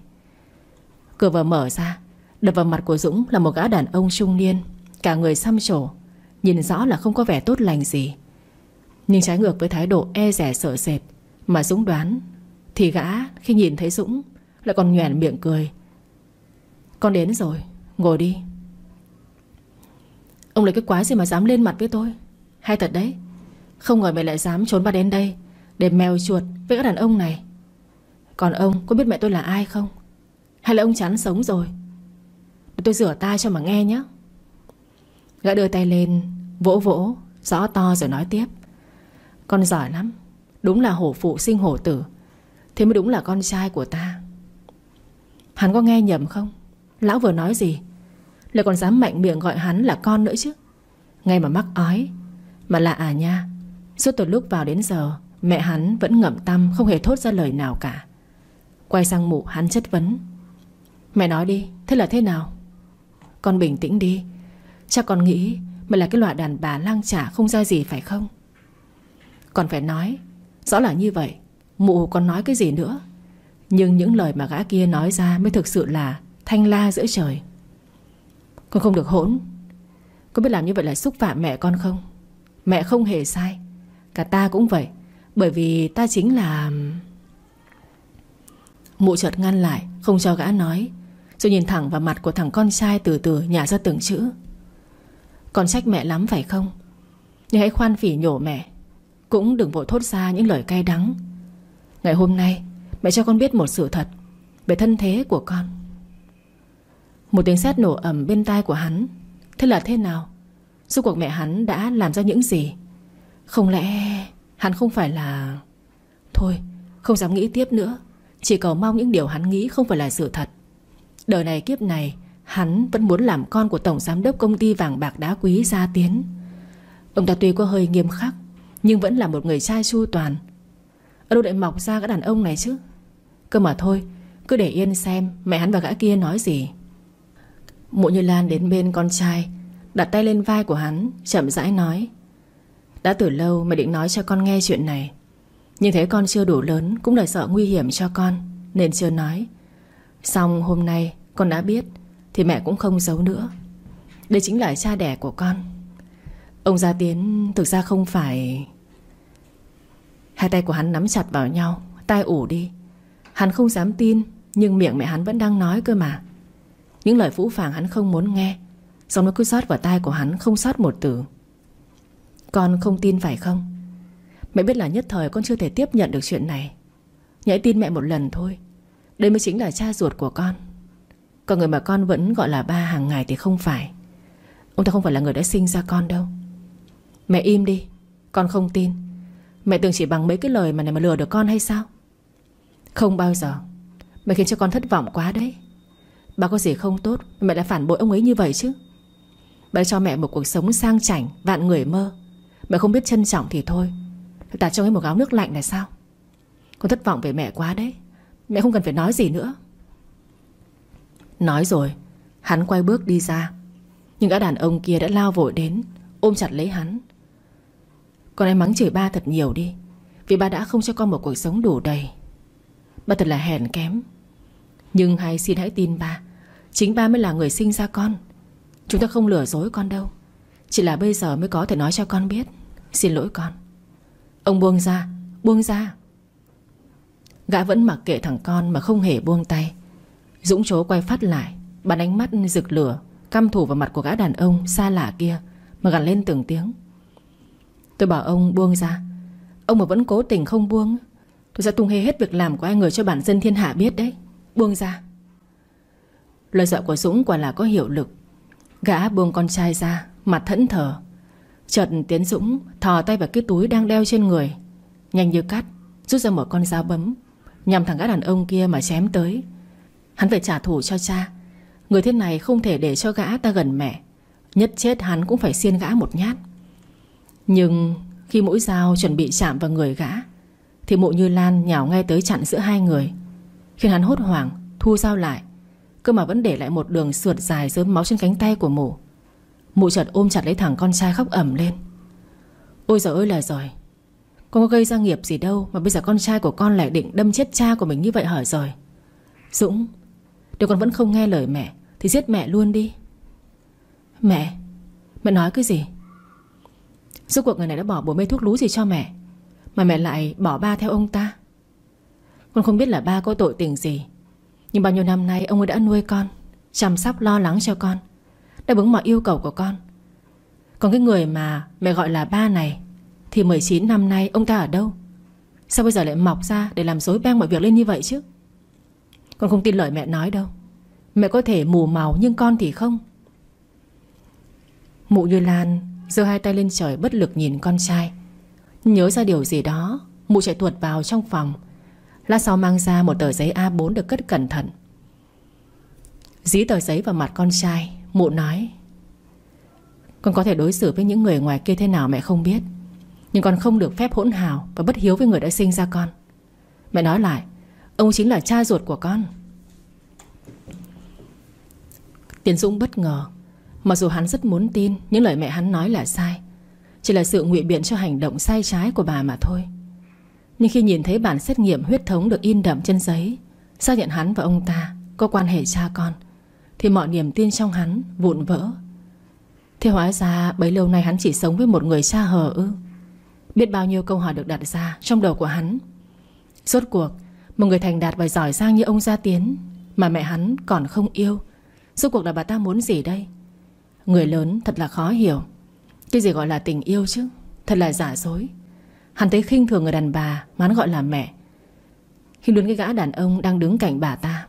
Cửa vừa mở ra, Đập vào mặt của Dũng là một gã đàn ông trung niên, Cả người xăm trổ Nhìn rõ là không có vẻ tốt lành gì. Nhưng trái ngược với thái độ e rẻ sợ sệt Mà Dũng đoán, Thì gã khi nhìn thấy Dũng Lại còn nhoẻn miệng cười con đến rồi, Ngồi đi. Ông lấy cái quái gì mà dám lên mặt với tôi? Hay thật đấy, Không ngờ mày lại dám trốn vào đến đây Để mèo chuột với các đàn ông này. Còn ông có biết mẹ tôi là ai không? Hay là ông chán sống rồi? Để tôi rửa tay cho mà nghe nhé. Gã đưa tay lên, Vỗ vỗ, Rõ to rồi nói tiếp. Con giỏi lắm, Đúng là hổ phụ sinh hổ tử, Thế mới đúng là con trai của ta. Hắn có nghe nhầm không? Lão vừa nói gì? Lại còn dám mạnh miệng gọi hắn là con nữa chứ. Ngay mà mắc ói. Mà lạ à nha, Suốt từ lúc vào đến giờ, Mẹ hắn vẫn ngậm tâm, không hề thốt ra lời nào cả. Quay sang mụ, hắn chất vấn. Mẹ nói đi, Thế là thế nào? Con bình tĩnh đi. Chắc con nghĩ Mày là cái loại đàn bà lang trả không ra gì phải không? Còn phải nói, Rõ là như vậy, Mụ còn nói cái gì nữa? Nhưng những lời mà gã kia nói ra Mới thực sự là thanh la giữa trời. Con không được hỗn. Con biết làm như vậy là xúc phạm mẹ con không? Mẹ không hề sai. Cả ta cũng vậy, Bởi vì ta chính là Mụ chợt ngăn lại, Không cho gã nói. Rồi nhìn thẳng vào mặt của thằng con trai từ từ nhả ra từng chữ. Con trách mẹ lắm phải không? Nhưng hãy khoan phỉ nhổ mẹ. Cũng đừng vội thốt ra những lời cay đắng. Ngày hôm nay, Mẹ cho con biết một sự thật Về thân thế của con. Một tiếng sét nổ ầm bên tai của hắn. Thế là thế nào? Suốt cuộc mẹ hắn đã làm ra những gì? Không lẽ hắn không phải là Thôi, không dám nghĩ tiếp nữa. Chỉ cầu mong những điều hắn nghĩ không phải là sự thật. Đời này kiếp này, Hắn vẫn muốn làm con của Tổng Giám đốc Công ty vàng bạc đá quý Gia Tiến. Ông ta tuy có hơi nghiêm khắc, Nhưng vẫn là một người trai chu toàn. Ở đâu lại mọc ra cái đàn ông này chứ? Cơ mà thôi, Cứ để yên xem mẹ hắn và gã kia nói gì. Mụ Như Lan đến bên con trai, Đặt tay lên vai của hắn, Chậm rãi nói, Đã từ lâu mẹ định nói cho con nghe chuyện này, Nhưng thấy con chưa đủ lớn Cũng là sợ nguy hiểm cho con, Nên chưa nói. Xong hôm nay con đã biết Thì mẹ cũng không giấu nữa. Đây chính là cha đẻ của con. Ông Gia Tiến thực ra không phải Hai tay của hắn nắm chặt vào nhau, Tai ủ đi. Hắn không dám tin, Nhưng miệng mẹ hắn vẫn đang nói cơ mà. Những lời phũ phàng hắn không muốn nghe. Xong nó cứ sót vào tai của hắn, Không sót một từ. Con không tin phải không? Mẹ biết là nhất thời con chưa thể tiếp nhận được chuyện này. Nhảy tin mẹ một lần thôi. Đây mới chính là cha ruột của con. Còn người mà con vẫn gọi là ba hàng ngày thì không phải. Ông ta không phải là người đã sinh ra con đâu. Mẹ im đi. Con không tin. Mẹ tưởng chỉ bằng mấy cái lời mà này mà lừa được con hay sao? Không bao giờ. Mẹ khiến cho con thất vọng quá đấy. Bà có gì không tốt, Mẹ lại phản bội ông ấy như vậy chứ? Bà cho mẹ một cuộc sống sang chảnh, Vạn người mơ. Mẹ không biết trân trọng thì thôi. Tạt cho ấy một gáo nước lạnh là sao? Con thất vọng về mẹ quá đấy. Mẹ không cần phải nói gì nữa. Nói rồi, Hắn quay bước đi ra. Nhưng gã đàn ông kia đã lao vội đến, Ôm chặt lấy hắn. Con em mắng chửi ba thật nhiều đi, Vì ba đã không cho con một cuộc sống đủ đầy. Ba thật là hèn kém. Nhưng hãy xin hãy tin ba Chính ba mới là người sinh ra con. Chúng ta không lừa dối con đâu. Chỉ là bây giờ mới có thể nói cho con biết. Xin lỗi con. Ông buông ra, buông ra. Gã vẫn mặc kệ thằng con mà không hề buông tay. Dũng chố quay phát lại Bắn ánh mắt rực lửa Căm thủ vào mặt của gã đàn ông xa lạ kia Mà gằn lên từng tiếng. Tôi bảo ông buông ra. Ông mà vẫn cố tình không buông Tôi sẽ tung hê hết việc làm của ai người cho bản dân thiên hạ biết đấy. Buông ra. Lời dọa của Dũng quả là có hiệu lực. Gã buông con trai ra, Mặt thẫn thờ. Chợt Tiến Dũng thò tay vào cái túi đang đeo trên người. Nhanh như cắt, Rút ra một con dao bấm, Nhằm thằng gã đàn ông kia mà chém tới. Hắn phải trả thù cho cha. Người thế này không thể để cho gã ta gần mẹ. Nhất chết hắn cũng phải xiên gã một nhát. Nhưng khi mũi dao chuẩn bị chạm vào người gã, Thì mụ như Lan nhào ngay tới chặn giữa hai người. Khiến hắn hốt hoảng, Thu dao lại. Cơ mà vẫn để lại một đường sượt dài dớm máu trên cánh tay của mụ. Mụ chợt ôm chặt lấy thằng con trai khóc ẩm lên. Ôi giời ơi là rồi Con có gây ra nghiệp gì đâu Mà bây giờ con trai của con lại định đâm chết cha của mình như vậy hở rồi Dũng, Nếu con vẫn không nghe lời mẹ, Thì giết mẹ luôn đi. Mẹ Mẹ nói cái gì? Rốt cuộc người này đã bỏ bùa mê thuốc lú gì cho mẹ, Mà mẹ lại bỏ ba theo ông ta. Con không biết là ba có tội tình gì. Nhưng bao nhiêu năm nay, ông ấy đã nuôi con, Chăm sóc, lo lắng cho con, Đáp ứng mọi yêu cầu của con. Còn cái người mà mẹ gọi là ba này, Thì 19 năm nay ông ta ở đâu? Sao bây giờ lại mọc ra Để làm dối beng mọi việc lên như vậy chứ? Con không tin lời mẹ nói đâu. Mẹ có thể mù màu nhưng con thì không. Mụ như Lan giơ hai tay lên trời bất lực nhìn con trai. Nhớ ra điều gì đó, Mụ chạy tuột vào trong phòng Lát sau mang ra một tờ giấy A4 được cất cẩn thận. Dí tờ giấy vào mặt con trai, Mụ nói, Con có thể đối xử với những người ngoài kia thế nào mẹ không biết, Nhưng con không được phép hỗn hào Và bất hiếu với người đã sinh ra con. Mẹ nói lại, Ông chính là cha ruột của con. Tiến Dũng bất ngờ, Mặc dù hắn rất muốn tin Những lời mẹ hắn nói là sai. Chỉ là sự ngụy biện cho hành động sai trái của bà mà thôi. Nhưng khi nhìn thấy bản xét nghiệm huyết thống được in đậm trên giấy, Xác nhận hắn và ông ta Có quan hệ cha con, Thì mọi niềm tin trong hắn vụn vỡ. Thế hóa ra bấy lâu nay hắn chỉ sống với một người cha hờ ư. Biết bao nhiêu câu hỏi được đặt ra Trong đầu của hắn. Rốt cuộc, Một người thành đạt và giỏi giang như ông Gia Tiến Mà mẹ hắn còn không yêu. Rốt cuộc là bà ta muốn gì đây? Người lớn thật là khó hiểu. Cái gì gọi là tình yêu chứ? Thật là giả dối. Hắn thấy khinh thường người đàn bà, mà hắn gọi là mẹ. Khi đứng cái gã đàn ông đang đứng cạnh bà ta,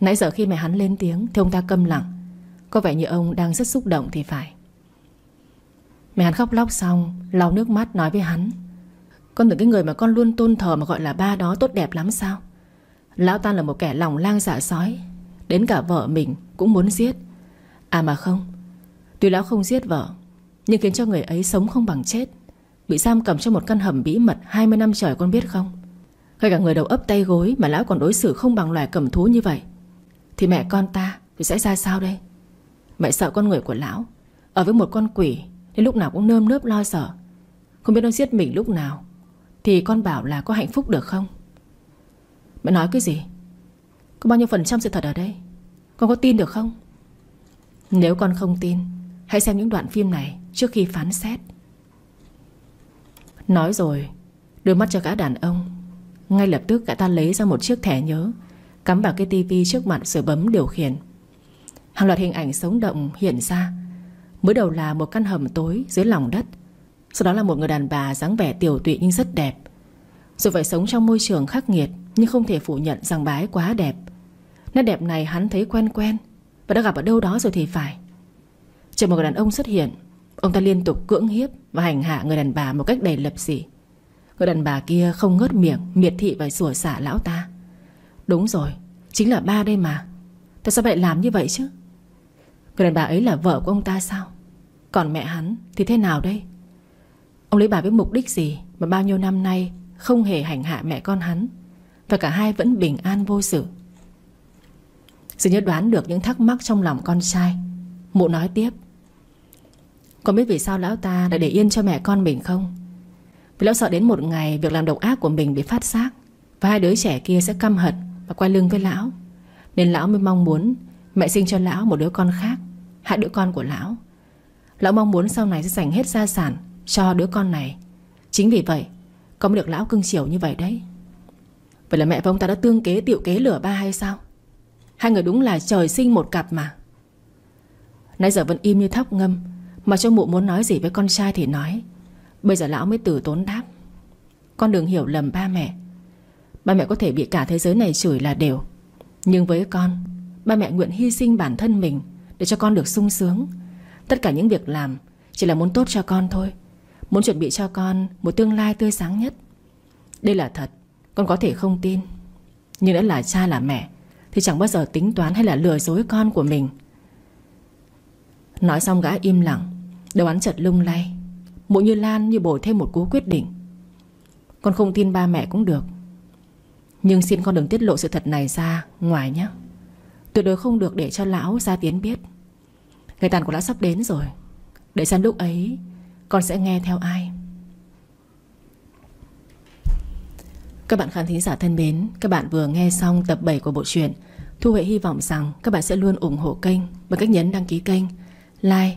Nãy giờ khi mẹ hắn lên tiếng Thì ông ta câm lặng. Có vẻ như ông đang rất xúc động thì phải. Mẹ hắn khóc lóc xong, lau nước mắt nói với hắn, Con tưởng cái người mà con luôn tôn thờ Mà gọi là ba đó tốt đẹp lắm sao? Lão ta là một kẻ lòng lang dạ sói, Đến cả vợ mình cũng muốn giết. À mà không, Tuy lão không giết vợ, Nhưng khiến cho người ấy sống không bằng chết. Bị giam cầm trong một căn hầm bí mật 20 năm trời con biết không? Ngay cả người đầu ấp tay gối Mà lão còn đối xử không bằng loài cầm thú như vậy. Thì mẹ con ta Thì sẽ ra sao đây? Mẹ sợ con người của lão. Ở với một con quỷ Nên lúc nào cũng nơm nớp lo sợ. Không biết nó giết mình lúc nào Thì con bảo là có hạnh phúc được không? Mẹ nói cái gì? Có bao nhiêu phần trăm sự thật ở đây? Con có tin được không? Nếu con không tin, Hãy xem những đoạn phim này trước khi phán xét. Nói rồi Đưa mắt cho gã đàn ông. Ngay lập tức gã ta lấy ra một chiếc thẻ nhớ, Cắm vào cái tivi trước mặt rồi bấm điều khiển. Hàng loạt hình ảnh sống động hiện ra. Mới đầu là một căn hầm tối dưới lòng đất, Sau đó là một người đàn bà dáng vẻ tiểu tụy nhưng rất đẹp. Dù phải sống trong môi trường khắc nghiệt, Nhưng không thể phủ nhận rằng bà ấy quá đẹp. Nét đẹp này hắn thấy quen quen, Và đã gặp ở đâu đó rồi thì phải. Chờ một người đàn ông xuất hiện Ông ta liên tục cưỡng hiếp Và hành hạ người đàn bà một cách đầy lập dị Người đàn bà kia không ngớt miệng, Miệt thị và sủa xả lão ta. Đúng rồi, Chính là ba đây mà. Tại sao lại làm như vậy chứ? Người đàn bà ấy là vợ của ông ta sao? Còn mẹ hắn thì thế nào đây? Ông lấy bà với mục đích gì Mà bao nhiêu năm nay Không hề hành hạ mẹ con hắn? Và cả hai vẫn bình an vô sự. Dường như đoán được những thắc mắc trong lòng con trai. Mụ nói tiếp con biết vì sao lão ta lại để yên cho mẹ con mình không? Vì lão sợ đến một ngày Việc làm độc ác của mình bị phát giác, Và hai đứa trẻ kia sẽ căm hận Và quay lưng với lão. Nên lão mới mong muốn Mẹ sinh cho lão một đứa con khác, Hai đứa con của lão. Lão mong muốn sau này sẽ dành hết gia sản Cho đứa con này. Chính vì vậy, Con mới được lão cưng chiều như vậy đấy. Vậy là mẹ và ông ta đã tương kế, tiệu kế lửa ba hay sao? Hai người đúng là trời sinh một cặp mà. Nãy giờ vẫn im như thóc ngâm mà cho mụ muốn nói gì với con trai thì nói. Bây giờ lão mới từ tốn đáp. Con đừng hiểu lầm ba mẹ. Ba mẹ có thể bị cả thế giới này chửi là đều. Nhưng với con, Ba mẹ nguyện hy sinh bản thân mình Để cho con được sung sướng. Tất cả những việc làm Chỉ là muốn tốt cho con thôi. Muốn chuẩn bị cho con một tương lai tươi sáng nhất. Đây là thật, Con có thể không tin. Nhưng đã là cha là mẹ, Thì chẳng bao giờ tính toán hay là lừa dối con của mình. Nói xong gã im lặng. Đầu hắn chợt lung lay. Mụ như Lan như bổ thêm một cú quyết định. Con không tin ba mẹ cũng được. Nhưng xin con đừng tiết lộ sự thật này ra Ngoài nhé. Tuyệt đối không được để cho lão Gia Tiến biết. Ngày tàn của lão sắp đến rồi. Để xem lúc ấy Con sẽ nghe theo ai. Các bạn khán thính giả thân mến Các bạn vừa nghe xong tập 7 của bộ truyện Thu Huệ hy vọng rằng các bạn sẽ luôn ủng hộ kênh Bằng cách nhấn đăng ký kênh Like,